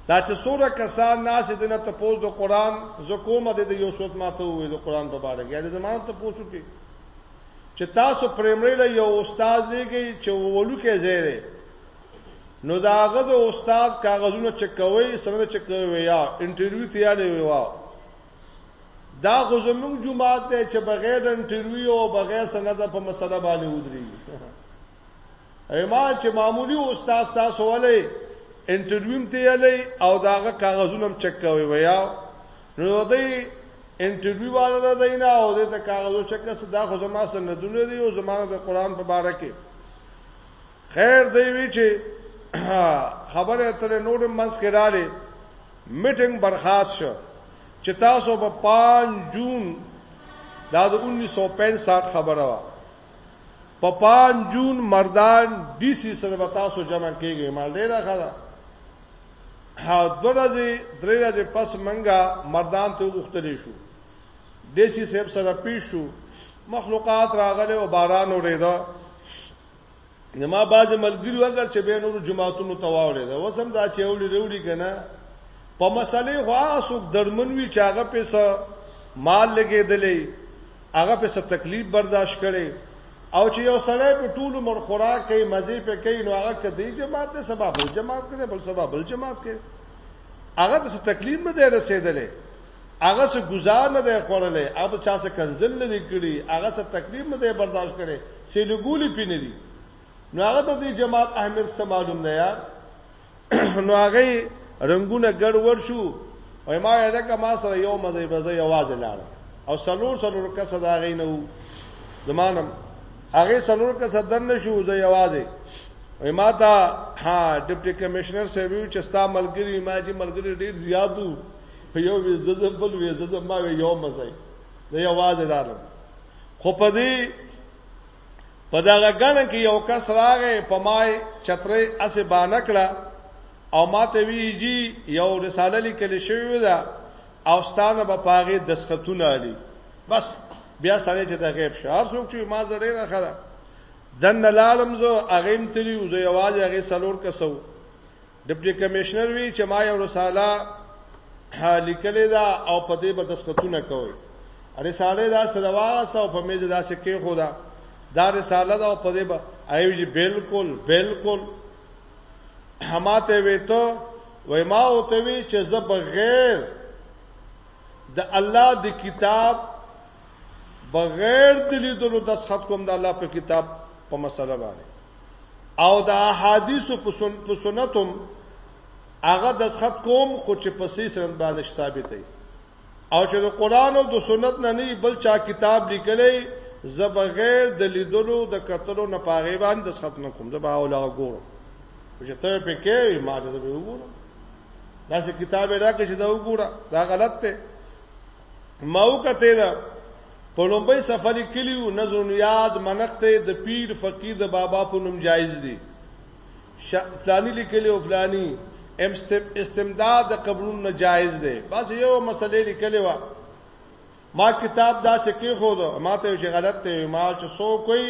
دا چې سوره کسان ناس دي نه ته پوز د قران زکومه د یو صوت ماته وي د قران په اړه کې د زمانه ته پوسو کې چې تاسو پرېمري له یو استاد لګي چې ولوکې زیره نو داغه د استاد کاغذونه چک کوي سند چک کوي یا انټرویو تیارې وي وا دا خو زموږ جماعت دی چې بغیر انټرویو او بغیر سند په مسله باندې ودري ایما چې معمولی استاد تاسو ولې انټرویو ته یلې او داغه کاغذونه چک کوي ویا نو دوی انټرویو والو د دینه او د کاغذو چک څه دا خو زما سره ندونه دی او زمانه د قران په باره کې خیر دی وی چې خبره تر نور منځ کې رااله میټینګ برخاست شو چې تاسو په 5 جون دا د 1965 خبره وا په 5 جون مردان ډي سي سره به تاسو جمع کیږئ مال ډیره ښه ده ها دوه ورځې درې ورځې پس منګه مردان ته وختلې شو ډي سي صاحب سره پیښ شو مخلوقات راغله او باران اوریدا زما بعضې ملګري وګر چې به نورو جماعتونو ته واوړې ده اوس هم دا چې وړي وروړي که نه په مسلې خو هغه څوک درمن وي چې هغه په څه مال لګېدلی هغه په څه تکلیف برداشت کړي او چې یو سړی په ټولو مر خوراک کوي مزې په کوي نو هغه کدی جماعت ته سبب بل جماعت کوي بل سبب بل جماعت کوي هغه ته تکلیف نه دی رسېدلی هغه څه گزار نه دی خوړلی هغه د چا څه کنزل نه دی کړی هغه څه تکلیف نه دی برداشت کړی څه لګولی پی نه دی نو هغه د دې جماعت اهمیت څه معلوم نه یار نو هغه رنگونه ګډ ور شو وای ما یاده کما سره یو مزه بزه یواز لاړ او سلور سلور کس دا غي نه وو زمانم هغه سلور کس دن نشو زه یوازې وای ما تا ها ډیپټي کمشنر سیویو چې ستا ملګری ما جی ملګری ډیر زیاتو یو وی ززم بل وی ززم ما وی یو مزه د یوازې دارم خو په دې په دغه غن کې یو کس راغې په مای چترې اسه باندې کړه او ماته ویږي یو رساله لیکل شوې ده او ستانه په پاغه دسختونه علي بس بیا سره چې د غیب شهر څوک چې ما زړه نه خره دن لالم زو اغیم تلی او زو یواز اغی سلور کسو ډپټي کمشنر وی چې ما یو رساله لیکلې ده او په دې به دسخطونه کوي رساله دا سره واسه او په میز دا سکه خو دا دا رساله دا په دې به ایو جی بالکل بالکل هماته وی ته وای ما او ته وی چې زه بغیر د الله د کتاب بغیر د لیدلو دسخط کوم د الله په کتاب په مسله باندې او د احادیث په سن په سنتم هغه دسخط کوم خو چې په سې سند باندې ثابت دی او چې د قران او د سنت نه نه بل چا کتاب لیکلی زه بغیر د لیدلو د کتلو نه پاغي باندې دسخط نه کوم زه به اوله ګورم چې ته په کې ما ته به وګورم دا څه کتاب راکې چې دا وګوره دا غلط دی ماو کته دا په لومبۍ صفه لیکلیو نظر یاد منقته د پیر فقیر د بابا په نوم جایز دی فلانی لیکلی او فلانی استمداد د قبرونو نه جایز دی بس یو مسلې لیکلی و ما کتاب دا سکه خو دا ما ته چې غلط ته ما چې سو کوئی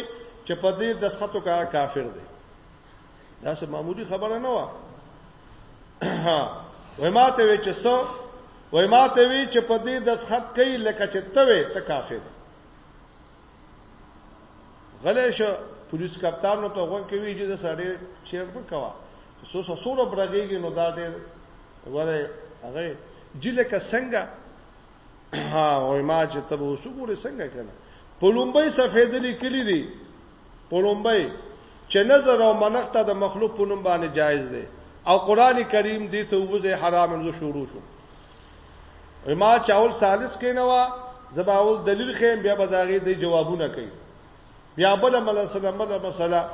چې په دې دسخطو کا کافر دی دا څه معمولی خبره نه و وای ما ته وی چې سو وای ما ته وی چې په دې د خط کوي لکه چې ته وې ته کافر غلې شو پولیس کپتان نو ته غوږ کوي چې د سړی شیر په کوا سو سو سره برګيږي نو دا ډېر وره هغه جله کا څنګه ها وای ما چې ته وسو ګورې څنګه کنه په لومبۍ صفحه د لیکلي دي پړومبای چې نظر او منخ ته د مخلوق په نوم باندې جایز دی او قران کریم دې ته وځي حرام نه شروع شو ما چاول سالس کینوا زباول دلیل خیم بیا به داغه دی جوابونه کوي بیا بل مل سلام بل مسله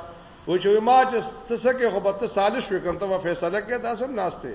و چې ما چې تسکه خو به ته سالس وکم ته فیصله کې تاسو ناشته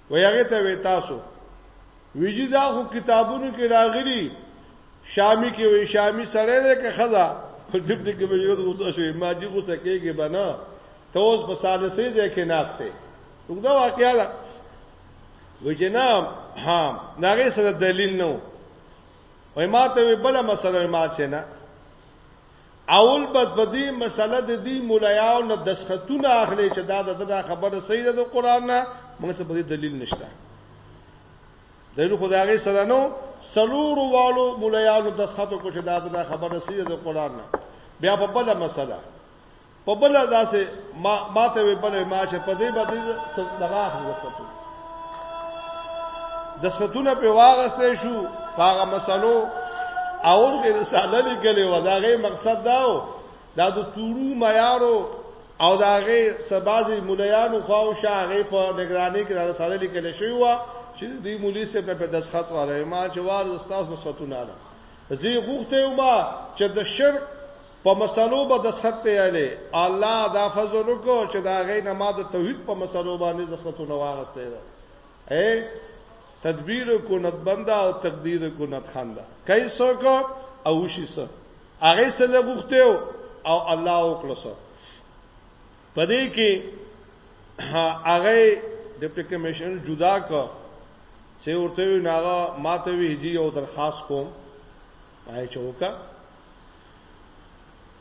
وی هغه ته وی تاسو ویجی دا خو کتابونو کې راغلي شامی کې وی شامی سره ده که خزا په دې دې کې به یو غوسه شي ما دې غوسه کېږي بنا ته اوس په ساده سي ځای کې ناشته وګدا واقعیا ده وجنا ها داغه سره دلیل نو وای ما ته بل مسله ما چې نه اول به په دې مسله د دې مولایاو نه دسختونه اخلي چې دا د دا خبره صحیح ده د قران نه موږ څه په دې دلیل نشته دلیل خدای سره نو سلور والو مولایاو دسختو کو چې دا د خبره صحیح ده د قران نه بیا په بل مسله په بل داسې ما ماته وی بل ما چې په دې باندې دغه اخر وسوتو د سوتونه په واغسته شو هغه مسلو اول کې رساله لیکلې و دا غي مقصد داو دا د تورو معیارو او دا غي سبازي مليانو خو شاغه په نگراني کې دا رساله لیکلې شوی و چې دې مولي سه په دسخط وره ما چې وار استاد نو سوتونه زی غوخته ما چې د شرک په مسلو به دسخط ته یاله الله دا فضل وکړو چې دا غي نه ما د توحید په مسلو باندې دسخطونه واغسته ده اے تدبیر کو ند بندا او تقدیر کو ند خندا کای سو کو او شي سو هغه سره غوښته او الله وکړو سو پدې کې هغه ډیپټي کمشن جدا کو چې ورته وی ناغه ماته وی هجی او درخواست کوم پای چوکا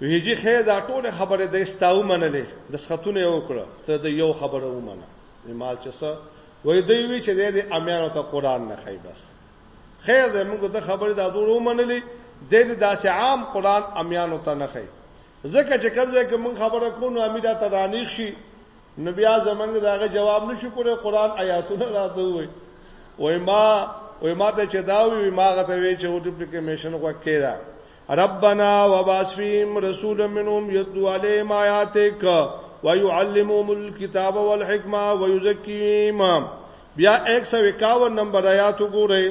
ویجی خیر دا ټول خبره د استاو منلې د سختونه یو کړه ته د یو خبره ومنه مال چې څه وای دی وی چې د امیانو ته قران نه خای بس خیر دې موږ د خبره د ټول ومنلې د داسې عام قران امیانو ته نه خای ځکه چې کوم ځای کې موږ خبره کوو نو امیر ته رانیخ شي نو بیا زمنګ داغه جواب نشو کولای قران آیاتونه راته وای وای ما وای ما ته چې دا وی ما غته وی چې او ډپلیکیشن غو کېدا ربنا وباسفیم رسول منهم یتلو علیهم آیاتک ويعلمهم الكتاب والحکمه ويزکیهم بیا 151 نمبر آیات وګورئ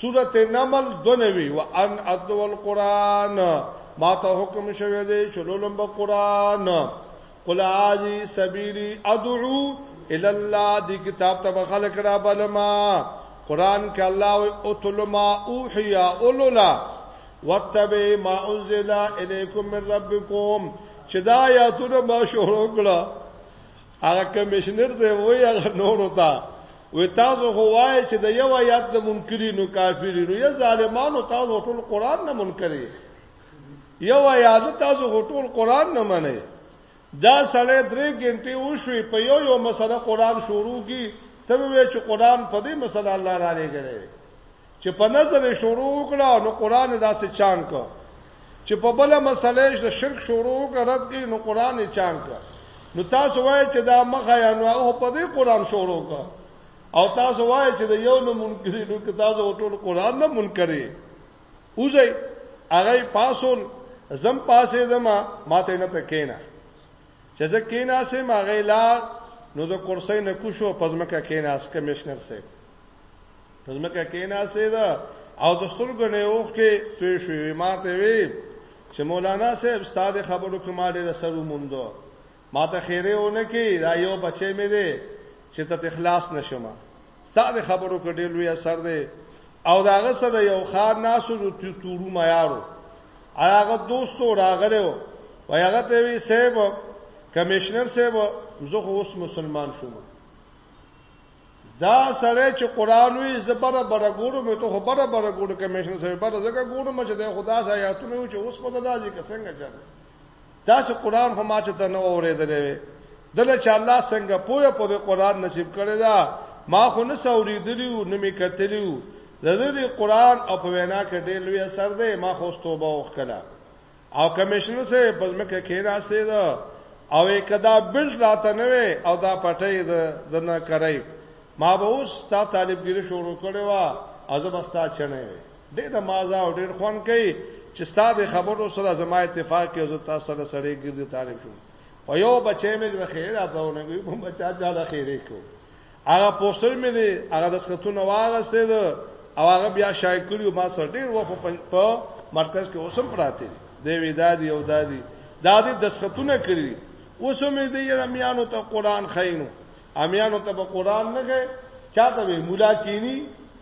سورت نمل دنوی و ان ادو القرآن ما ته حکم شوه دی شلولم به قرآن قل عادی سبیلی ادعو الالله دی کتاب ته بخلق را بلما قرآن که الله و اتل ما اوحیا اولولا واتبع ما انزل الیکم من ربکم چې دا آیاتونه ما شروع کړه هغه کمشنر زه وای هغه نور وتا وی تاسو خو وای چې د یو آیات د منکرینو کافرینو یا ظالمانو تاسو ټول قران نه منکرې یو آیات تاسو ټول قران نه منئ دا سړی درې غنټې وشوي په یو یو مسله قران شروع کی ته وی چې قران په دې مسله الله را لګره چې په نظر شروع وکړه نو قران داسې چان کو چې په بل مسله د شرک شروع کړت کې نو قران یې چان کو نو تاسو وایئ چې دا مخه یا نو هغه په دې قران شروع کو او تاسو وایئ چې د یو نو منکرې نو که تاسو ټول قران نه منکرې اوځي هغه پاسول زم پاسې زما ماته نه تکینا چې زه کینا سه ما غیلا نو د کرسۍ نه کوشو پزمکه کینا اس کمشنر سه پزمکه کینا سیدا او د سترګو نه اوخ کې توی شوې ما ته وی چې مولانا صاحب استاد خبرو کې ما ډېر سر وموندو ما ته خیره ونه کې دا یو بچی مې دی چې ته اخلاص نشم استاد خبرو کې ډېر لوی اثر دی او داغه سره یو خار ناسو د تورو معیارو هغه دوستو راغلو و هغه ته وی صاحب کمشنر صاحب زه خو اوس مسلمان شوم دا سره چې قران وی زبره بره ګورو مې ته خبره بره ګورو کمېشن سره بره زګه ګورو مې چې د خدا سره آیاتونه چې اوس په دازي کې څنګه چل دا چې قران هم چې ته نه اورېدلې دله چې الله څنګه پوهه په قران نصیب کړی دا ما خو نه سوریدلیو نه می کتلیو د دې قران او په وینا کې ډېر لوی اثر دی ما خو توبه وکړه او کمشنر سه بزمکه کې راستې ده او کدا بل راته نه وي او دا پټې ده د نه کرای ما به اوس تا طالبګری شروع کړو از بستا چنه وي ډېر مازه او ډېر خوان کوي چې ستاد خبرو سره زما اتفاق کې او تاسو سره سره ګرځي طالب شو او یو بچې مې د خیر اپاونه کوي په بچا چا د خیرې کو هغه پوسټر مې دی هغه د سختونه واغسته ده او هغه بیا شای کړیو ما سره ډیر وخت په مرکز کې اوسم پراته دی وی دادی او دادی دادی د سختونه کړی اوسم دې یره میانو ته قران خاینو امیانو ته به قران نه غي چاته به مولا کینی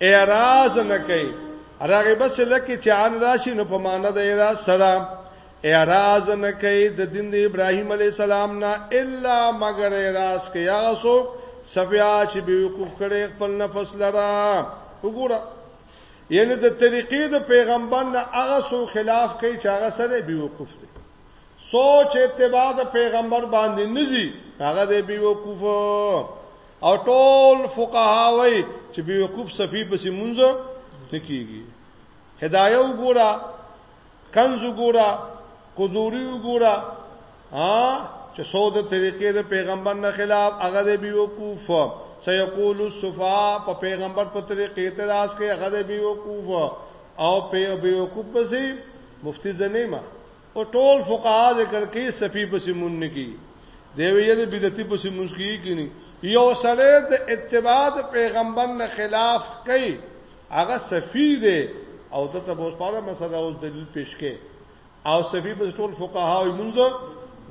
اعراض نه کوي راغبه سره کې چې ان راشي نو په معنا د اعراض سره اعراض نه کوي د دین د ابراهیم علی السلام نه الا مگر اعراض کوي هغه څوک سفیا چې به وقوف کړي خپل نفس لرا وګوره یعنی د طریقې د پیغمبر نه هغه سو خلاف کوي چې هغه سره به وقوف دي سوچ اتباع د پیغمبر باندې نزي هغه دې به وقوف او ټول فقها وای چې به وقوف صفی پسې مونږ نکیږي هدايه وګوره کنز وګوره قدوري وګوره ها چې سود طریقې د پیغمبر نه خلاف هغه دی به وقوف سيقول الصفا په پیغمبر په طریقې اعتراض کوي هغه دی به وقوف او په به وقوف پسې مفتی زنیمه او ټول فقها ذکر کوي سپی په سیمون نه کی دی وی د بدعتي په سیمون کی کینی یو سره د اتباع پیغمبر نه خلاف کوي هغه سفی دی او د تبوس پاره مسله اوس دلیل پیش کړي او سفی په ټول فقها او منځ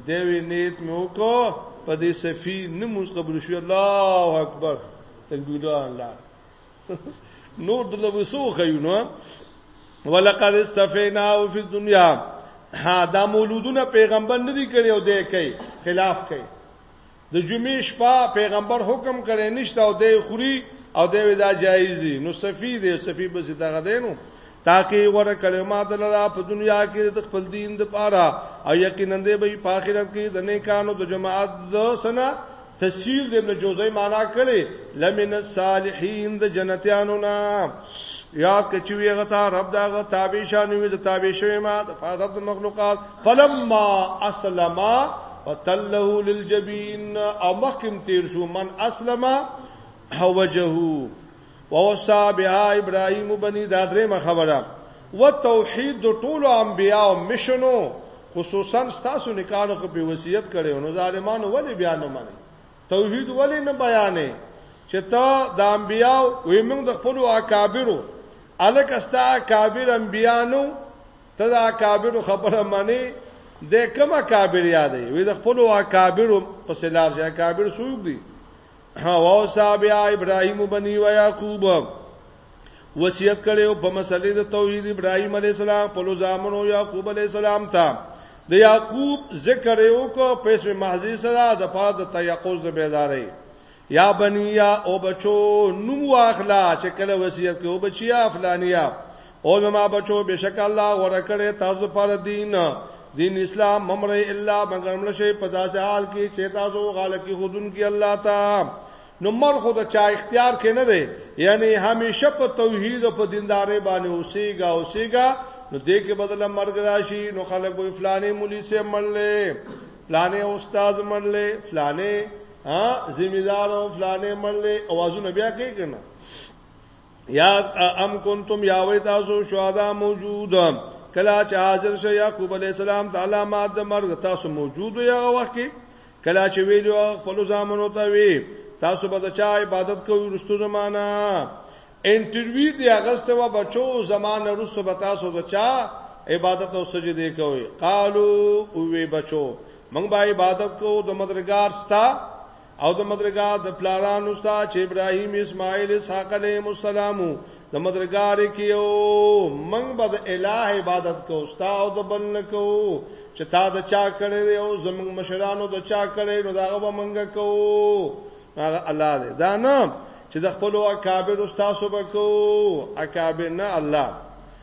دی وی نیت مې وکړه په دې سفی نه موږ قبول شو الله اکبر تکبیر الله نور د لوسو خيونو ولقد استفینا فی الدنیا ها دا مولودونه پیغمبر نه دی کړی او دی کوي خلاف کوي د جمعې شپه پیغمبر حکم کړي نشته او دی خوري او دی دا جایز دی نو صفی دی صفی بس دا غدینو تاکي ور کړي ما د لرا په دنیا کې د خپل دین د پاره او یقینا دی به په آخرت کې د نیکانو د جماعت د سنا تسهیل د ابن جوزی معنا کړي لمن الصالحین د جنتیانو نه یاد کچوی غتا رب دا غ تابع شانو وی د تابع شوی ما د فاضل مخلوقات فلما اسلم وتله للجبین او مخکم تیر شو من اسلم وجهه ووصا بها ابراهیم بنی دا درېمه خبره و توحید د ټولو انبیا او مشنو خصوصا ستاسو نکانو خو په وصیت کړو نو ظالمانو ولې بیا نه مني توحید ولې نه بیانې چې ته د انبیا وې موږ د خپل اکابرو الک استا اکابر انبیا نو ته د اکابرو خبره مني د کومه کابر یادې وې د خپل اکابرو په سلار ځای کابر سوق دي او صاحب ابراهيم بني و يعقوب وصیت کړو په مسلې د توحید ابراهيم عليه السلام په لوزامنو يعقوب عليه السلام ته د يعقوب ذکر یو کو په اسم محضی سره د پاره د تيقظ د بیداري یا بنیا او بچو نو واخلا چې کله وصیت کوي بچیا فلانیا او زما بچو بشک الله غوړه کړې تاسو پر دین دین اسلام ممره الا مگر مړ شي په داسې حال کې چې تاسو غاله کې خودون کې الله تا نو مر خود چا اختیار کې نه دی یعنی همیشه په توحید او په دینداري باندې اوسېګا اوسېګا نو دې کې بدل مرګ راشي نو خلک وې فلانه مولي سي مړلې فلانه استاد مړلې فلانه ها ذمہ دار او فلانه مړلې اوازونه بیا کوي کنه یا ام کنتم یا وای تاسو شهدا موجود کلا چې حاضر شه یعقوب علی السلام د علامات د مرګ تاسو موجود یا وخت کې کلا چې ویلو خپل ځامنو ته وی تاسو به د چا عبادت کوئ رستو زمانہ انټرویو دی اگست و بچو زمانہ رستو به تاسو د چا عبادت او سجده کوي قالو او وی بچو موږ به عبادت کوو د مدرګار ستا او د مدرګار د پلارانو ستا چې ابراهيم اسماعیل اسحاق علیهم السلام د مدرګار کې یو منګ بد الہ عبادت کو ستا او د بن کو چې تا د چا کړي او زمنګ مشرانو د چا کړي نو داغه به منګ کو هغه الله دې دا نه چې د خپل اکابر استاد سبکو اکابر نه الله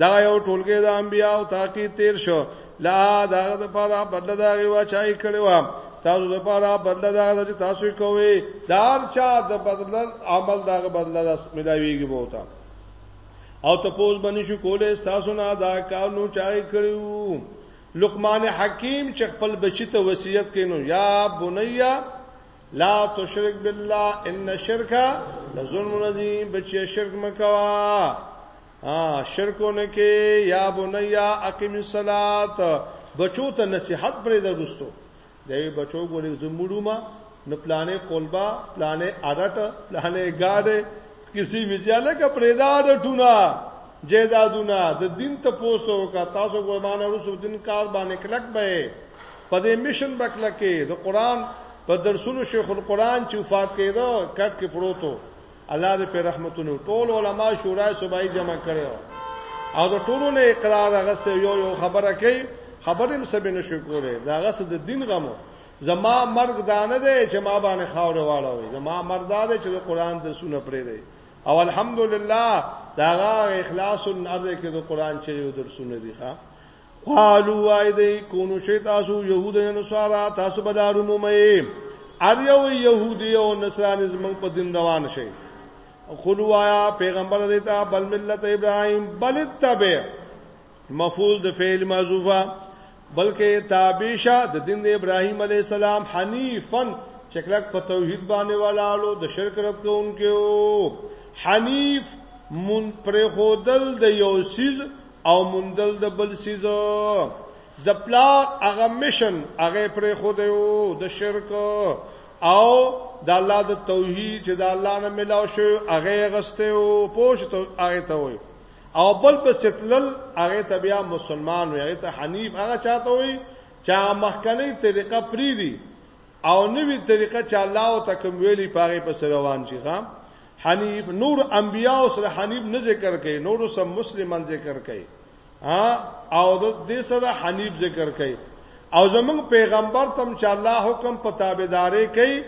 دا یو ټولګه د انبیا او تاکي تیر شو لا دا د پاره بدل دا غوا چای کړو تاسو د پاره بدل دا چې تاسو کوی دا چا د بدل عمل دا بدل دا ملاویږي بوته او ته پوز باندې شو کولې تاسو نه دا کار نو چای کړو لقمان حکیم چې خپل بچی ته وصیت کینو یا بنیا لا تشرک بالله ان الشرک لظلم عظیم بچی شرک مکوا ها شرکونه کې یا بنیا اقیم الصلات بچو ته نصيحت پرې درستو دی بچو ګورې زموړو ما نه پلانې قلبا پلانې اډټ پلانې ګاډه کسی ویزاله کا پرېدا اډټونه جیدادونه د دین ته پوسو کا تاسو ګورمانه رسو دین کار باندې کلک به په دې میشن بکله کې د قران په درسونو شیخ القران چې وفات کړي دا کټ کې پروتو الله دې په رحمتونو ټول علما شورای صوبایي جمع کړي او د ټولو نه اقرار غسته یو یو خبره کوي خبرې هم سبې نشو کولای دا غسه د دین غمو زما مرګ دانه دی چې ما باندې خاور واړوي زما مرګ دا دی چې د قران درسونه پرې دی او الحمدلله دا غا اخلاص الارض کې د قران چې درسونه دي ښا قالو وای دی کونو شی تاسو يهود او نصارا تاسو بدارو مومې ار یو يهودي او نصراني زمنګ په دین روان شي خلو آیا پیغمبر دیتا بل ملت ابراهيم بل تبع مفعول د فعل معذوفه بلکې تابعشه د دین د ابراهيم عليه السلام حنیفن چکلک په توحید باندې والالو د شرک رد کوونکو حنیف من پر خودل د یو سیز او مندل د بل سیزو د پلار هغه مشن هغه پرې خو دی او د شرک او د الله د توحید چې د الله نه ملاو شو هغه غسته او پوښ ته هغه ته وي او بل په ستلل هغه ته بیا مسلمان وي هغه ته حنیف هغه چاته وي چې مخکنی طریقه پری دی او نوی طریقه چې الله او تکم ویلی پاره پس روان شي غام حنیف نور انبیاء سره حنیف نه ذکر کړي نور سم مسلمان ذکر کړي او د دې سره حنیف ذکر کړي او زمون پیغمبر تم چې الله حکم په تابعداري کوي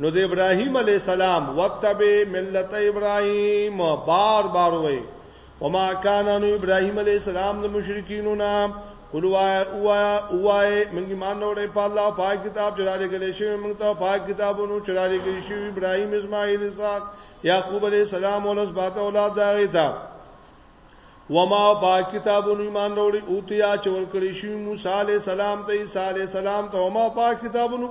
نو د ابراهیم علی السلام وتبع ملت ابراهیم بار بار وایي وما کان ان ابراهيم عليه السلام د مشرکینو نه قل وای وای وای موږ ایمان اورې په الله پاک کتاب چلاله غلې شي موږ ته پاک کتابونو چلاله غلې شي ابراهيم اسماعیل اسحاق یعقوب عليه السلام ولس باته اولاد داغه تا وما پاک کتابونو ایمان اورې او ته یا چور کړې شي موسی عليه السلام ته عيسى عليه السلام ته وما پاک کتابونو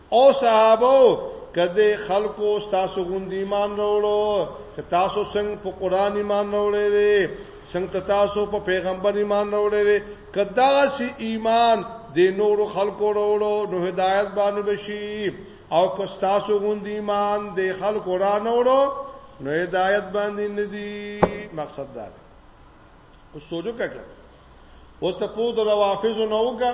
او صحابه کده خلکو تاسو غوند ایمان وروړو چې تاسو څنګه په قران ایمان وروړي څنګه تاسو په پیغمبر ایمان وروړي کدا سی ایمان د نور خلکو وروړو نو هدایت باندې بشي او که تاسو غوند ایمان د خلکو را نه وروړو نو هدایت باندې ندي مقصد دا دی اوس سوچو کړه او ته په د روافض نو وکړه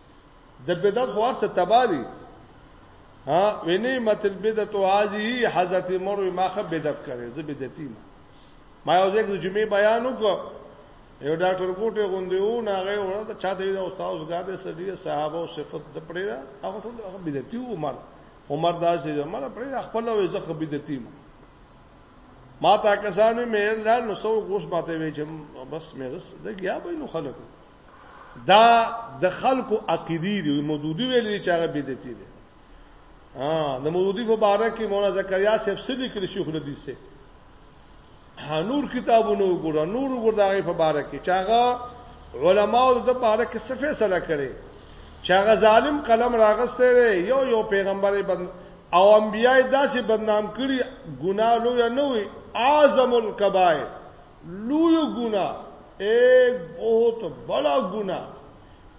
د بدعت خو ورسه تبا دي ها ویني متل بدعت هذه حضرت مرو ما خ بدعت کړي زه بدعتي ما ما یو ځکه جمعې بیان وکړ یو ډاکټر کوټه غوندې و نه غي ورته چاته وی دا استاد ګار دې سړي صحابه او صفت د پړې دا هغه ټول هغه بدعتي عمر عمر دا چې عمر پرې خپل وې زخه بدعتي ما ما تا کسانو مې لار نو سو غوښ ماته وی چې بس مې زس د بیا به نو خلکو دا د خلکو عقیدی دی مودودی ویل چې هغه بدعتي دی ها د مودودی په باره کې مولانا زکریا صاحب څه لیکل شیخ الحدیث سه نور کتابونه وګوره نور وګوره دغه په باره کې چې هغه علماو د باره کې څه فیصله کړي چې هغه ظالم قلم راغسته دی یو یو پیغمبري بند او انبیای داسې بدنام کړي ګناه لوی نه وي اعظم الکبائر لوی ګنا ایک بہت بڑا ګنا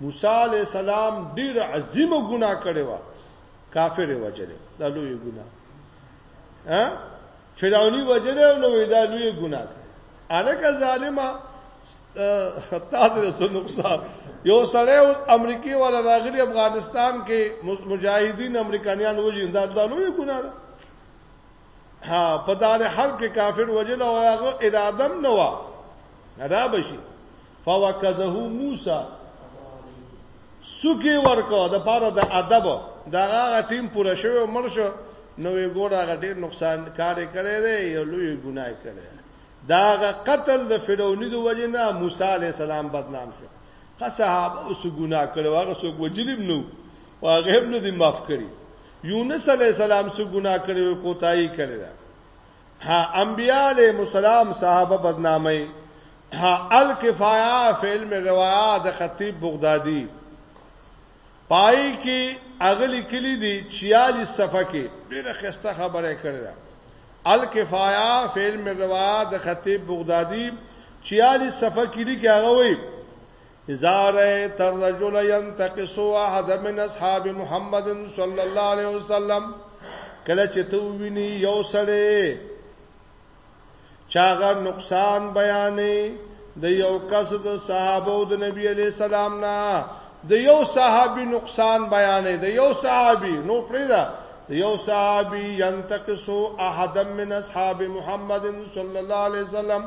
موسی علی السلام ډیر عظیم ګنا کړی و کافر وجل دا لوی ګنا ها فرعونی وجل نو دا لوی ګنا الکه ظالما تاسو رسول نقصان یو سړی امریکای ولا راغلی افغانستان کې مجاهدین امریکایان وجین دا لوی ګنا ده ها په دار حرب کې کافر وجل او هغه ارادم نه و دا بشي فوکزه موسی سګي ورکو د پاره د ادب دا هغه ټیم پوره شوی مرشه نو یې ګوره هغه ډیر نقصان کار کړی دی یو لوی ګناه کړی دا هغه قتل د فرعونی د وجنه موسی علی السلام بدنام شو که صحابه اوس ګناه کړو هغه څوک وجلم نو هغه هم نه دی معاف کړی یونس علی السلام څه ګناه کړی وي کوتاهی کړی ده ها انبیاء علی مسالم صحابه بدنامي ها الکفایه فی علم روایا د خطیب بغدادي پای کې اغلی کلی دی 46 صفحه کې ډیره خسته خبره کړې ده الکفایه فی علم روایا د خطیب بغدادي 46 صفحه کې لیکي هغه وایي اذا رأيت الرجل ينتقص احد من اصحاب محمد صلی الله علیه وسلم کله چې ته ویني یو سړی چاغه نقصان بیانې د یو کس د صحابه او د نبی علی سلام نه د یو صحابي نقصان بیانې د یو صحابي نو پریدا د یو صحابي ينتقصو احد من اصحاب محمد صلی الله علیه وسلم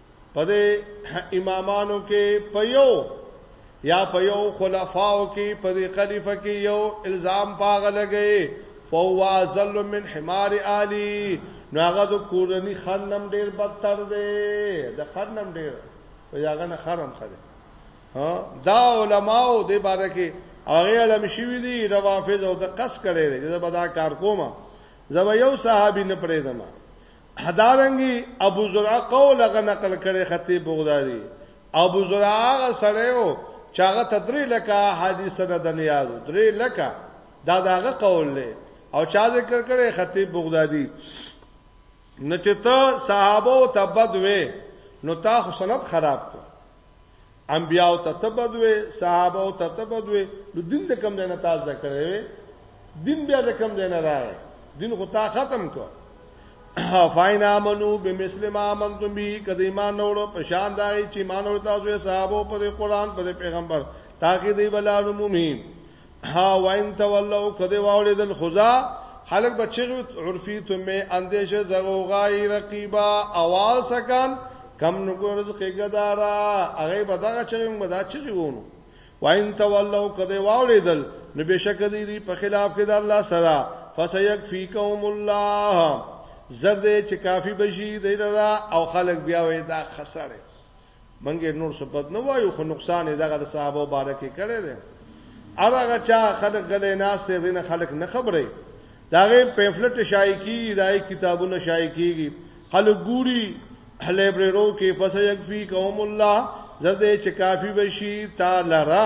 په دې امامانو کې په یو یا په یو خلفاو کې په دې خلیفہ کې یو الزام پاغه لګي فهو ازل من حمار علی نو هغه د کورنی خنم ډیر بدتر دی د خنم ډیر وی هغه نه خرم خده ها دا علماو د باره کې هغه علم شوی دی روافض او د قص کړي دی زه به دا کار کوم زه به یو صحابي نه پرېدم هدارنګي ابو زرع قول غ نقل کړي خطیب بغدادي ابو زرع هغه سره یو چاغه تدری لکه حدیث نه دنیاز درې لکه دا داغه قول له او چا ذکر کړي خطیب بغدادي نچته صحابه او تبد وې نو تا خو سند خراب کړ انبیاء ته تبدوي صحابه ته تبدوي نو دین د کم دینه تاسو ذکرې دین بیا د کم دینه راغی دین خو تا ختم کو فاین امنو بمثل ما امنتم به کدی ایمان نوړو په شان دای چې ایمان ور تاسو صحابه په قرآن په پیغمبر تاکي دی بلار مومین ها وین تولو کده واولیدل خدا خلک بچیږي عرفی ته می اندیشه زغوغای رقیبا اواز سکان کم نګو رزق ګدارا هغه به دغه چرې موږ دا چرې وونو وان تولوا کده واولیدل نو بشک دی په خلاف کې د الله سره فسيكفيكم الله زرد چې کافی بشي دی را او خلک بیا وې دا خسره منګه نور صفت نه وایو خو نقصان یې دغه صحابه مبارک کړي دي ارغه چا خلک غلې ناس ته دین خلک نه خبرې داغه پیفلټ شای کی دای کتابونه شای کیږي خلک ګوري لایبررو کې فسیکفی قوم الله زرد چې کافی بشي تعالی را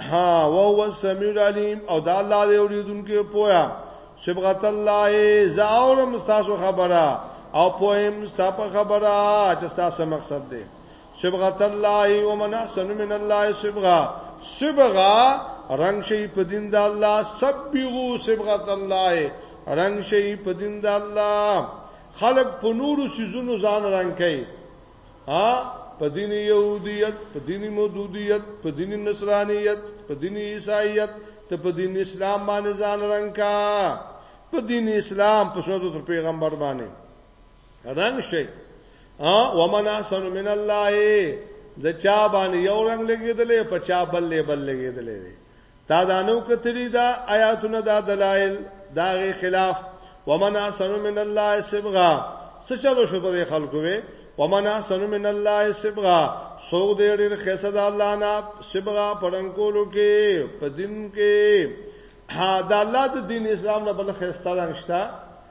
ها او هو السميع العليم او دا الله دې اوریدونکو پویا صبغت الله زاورم تاسو خبره او پویم تاسو خبره چې تاسو مقصد دی صبغت الله ومن احسن من الله صبغه صبغه رنگ شي په دین د الله سبغو صبغت الله رنگ شي په دین د الله خلق په نورو سيزونو ځان رنگ کوي ها په دین يهودیت په دین مودودیت په دین نصرانیت په دین عیسایت ته په دین اسلام باندې ځان رنګ کا په دین اسلام په سنت تر پیغمبر باندې رنگ شي ها ومن احسن من الله د چا باندې یو رنگ لګیدلې په چا بل بل لګیدلې تا دا نو کتلی دا آیاتونه دا دلایل دا غي خلاف ومن احسن من الله سبغا څه چلو شو په خلکو وي ومن احسن من الله سبغا سو دې ډېر خسد الله نه سبغا پړنکولو کې په دین کې ها دا الله د دین اسلام نه بل خسته نشته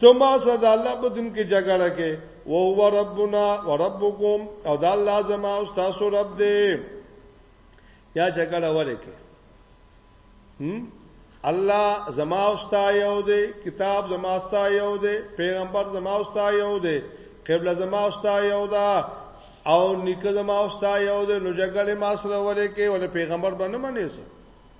ثم صد الله په دین کې جګړه کې او هو ربنا وربکم او دا الله زما او تاسو رب دې یا جګړه ولې کې هم الله زما او تاسو یو دې کتاب زما او تاسو یو دې پیغمبر زما او تاسو یو دې قبله زما او تاسو یو ده او نیکه زما او تاسو یو دې نو جګړه ما سره ولې کې ولې پیغمبر باندې منې سو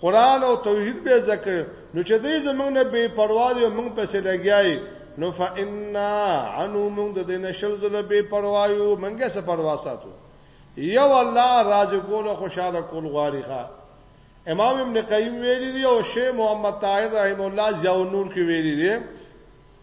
قران او توحید به ذکر نو چې دې زمنګ نه بے پروا دي موږ پسې لګیای نو فإنا عنو موږ د دې نشل زل بے پروا یو منګه سره پروا ساتو یو الله راز کول خوشاله کول غواړي ښا امام ابن قیم ویلی دی او شیخ محمد طاهر رحم الله ضیاء نور کې ویلی دی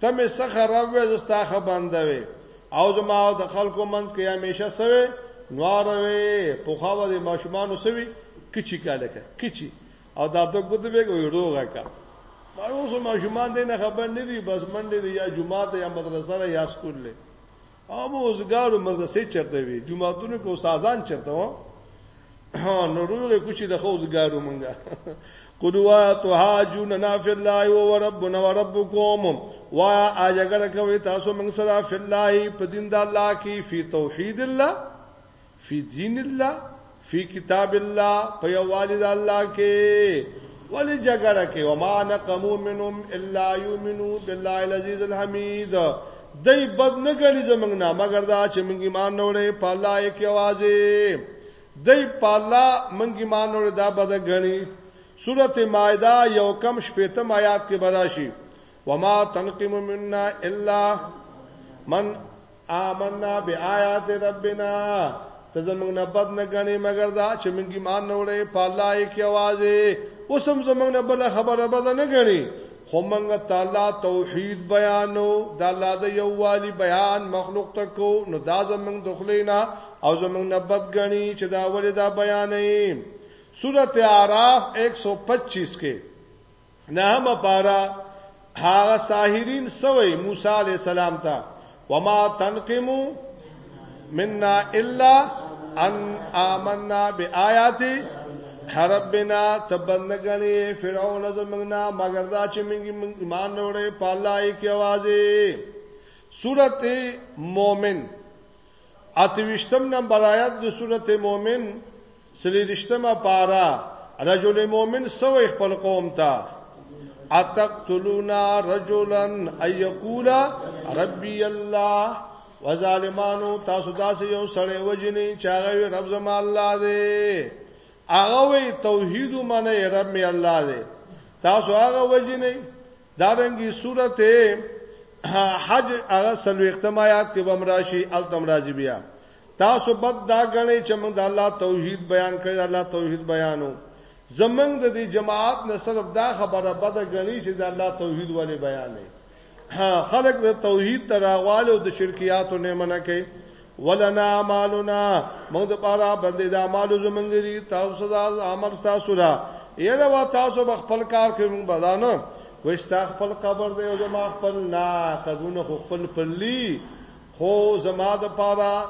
ته مې څخه رب وې زستا خبنده وې او زما او د خلکو منځ کې همیشه سوي نوار وې په خوا باندې ماشومان وسوي کچی کاله کا کچی او دا د ګوت به کوي روغه کا ماروسو ماشومان دې نه خبر نه دي بس منډه دي یا جمعه ته یا مدرسه یا سکول له او موزګارو مدرسې چرته وي جمعهتون کې استادان چرته و نو روغه کوچی د خوزګارو مونږه قدوا تهاجون نافل الله و ربنا و ربکم وا اجګړه کوي تاسو موږ سره فی الله په دین د الله کې فی توحید الله فی دین الله فی کتاب الله په یوالي د الله کې ولی جګړه کې وما نقمو منهم الا یؤمنو بالله العزیز الحمید دای بد نه غړي زمنګ نه مگر دا چې موږ ایمان نه وړي په الله یې کې आवाज دای په الله موږ ایمان نه وړي دا بد غړي سورته مائده یو کم شپږم آیات کې براشي وما تنقم منا الا من آمنا بیاات ربنا ته زمنګ نه بد نه غني مگر دا چې موږ ایمان نه وړې په الله یې کې आवाज اوسم زمنګ نه بل خبره بد نه غني خو موږ تعالی توحید بیانو د الله د یو والی بیان مخلوق ته کو نو دا زمنګ دخلینا او زمنګ نه بد غني چې دا ولې دا بیانې سورته اعراف 125 کې نه هم پارا هغه ساحرین سوی موسی علی السلام ته وما تنقمو منا الا ان آمنا بیاات حربنا تبنغنی فرعون زمنا مگر دا چې موږ ایمان وروړې په الله یې کې आवाज سورته مومن اتوشتم نمبر آیات د سورته مومن څلېرویشتمه پاره، رجل مؤمن څه وایي خپل قوم ته، اتقتلون رجلا ان یقول ربی الله و ظالمانو تاسو داسې یو سړی وجنی چې هغه وی رب زما الله دی هغه وی توحید منه رب می الله دی تاسو هغه وجنی دارنګي سورته حج هغه سلوختم آیات کې بمراشي التمرازی بیا تاسو بد دا غنئ چې موږ د الله توحید بیان کړی د الله توحید بیانو زمنګ د دې جماعت نه صرف دا خبره بد غني چې د الله توحید ولې بیانې ها خلق د توحید تراغوالو د شرکیاتو نه منع کوي ولنا مالنا موږ د پاره بندې د مالو زمنګ دي تاسو دا عمل تاسو را یره وا تاسو خپل کار کوي موږ بدانه وښتا خپل قبر دی او زما خپل نه قبرونه خپل پلی خو زما د پاره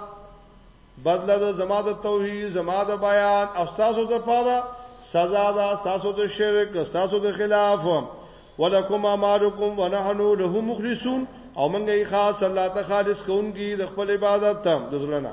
بدله ده زما د توحید زما د بیان او تاسو د پاره سزا ده تاسو د شرک تاسو د خلاف ولکم امالکم ونحن له مخلصون او منګه یې خاص الله ته خالص کوونکی د خپل عبادت ته د زړه نه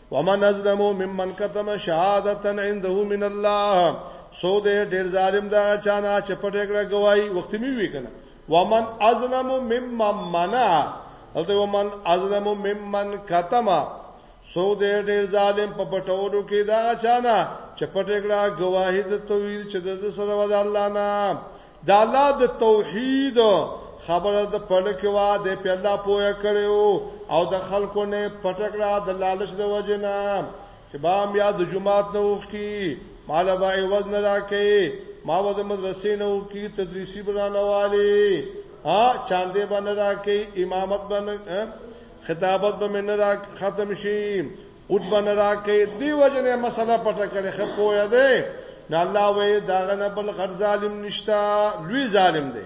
ومن ازلمو ممن کتم شهادتن عنده من الله سو دې ډېر ظالم دا چانه چې پټه کړه گواہی وخت می وی کنه ومن ازلمو ممن منع الته ومن ازلمو ممن کتم سو دې ډېر ظالم په پټولو کې دا چانه چې پټه کړه گواہی د تویل چې د سره ود الله نه د الله د توحید خبره د پړل کې وا د په الله پوهه کړو او د خلکو نه پټکړه د لالچ د وجنه چې با بیا د جمعات نه وښ کی مال به ایواز نه راکې ما و د مدرسې نه وښ کی تدریسی برانه والی ها چاندې باندې راکې امامت باندې خطابت به نه راک ختم شي خطبه نه راکې دی وجنه مسله پټه کړي خه پوهه ده نه الله وې داغه نه بل غټ ظالم نشتا لوی ظالم دی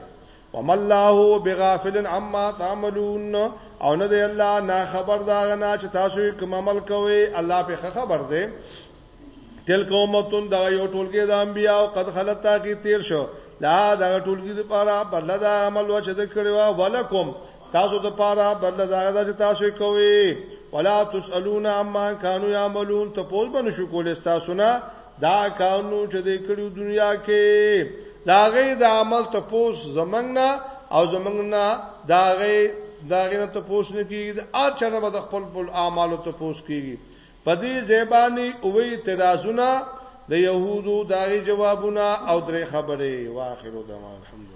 وم الله بغافل عما تعملون او نه دی الله نا خبر داغه نه چې تاسو کوم عمل کوي الله په خبر دی تل قومتون دا یو ټولګه د انبیا او قد خلت تا کی تیر شو لا دا ټولګه لپاره بل دا عمل و چې د کړو ولکم تاسو د پاره بدل دا غدا چې تاسو کوي ولا تسالون عما كانوا يعملون ته پوز بنو شو کول تاسو نه دا کارونو چې د کړو دنیا کې دا غي د عمل ته پوز زمنګ نه او زمنګ نه دا غي دا غي نه ته پوز نه کیږي د اچنه به د خپل خپل اعمالو ته پوز کیږي پدې زیبانی اوې ترازونه د يهودو داغي جوابونه او درې خبره واخر دما الحمد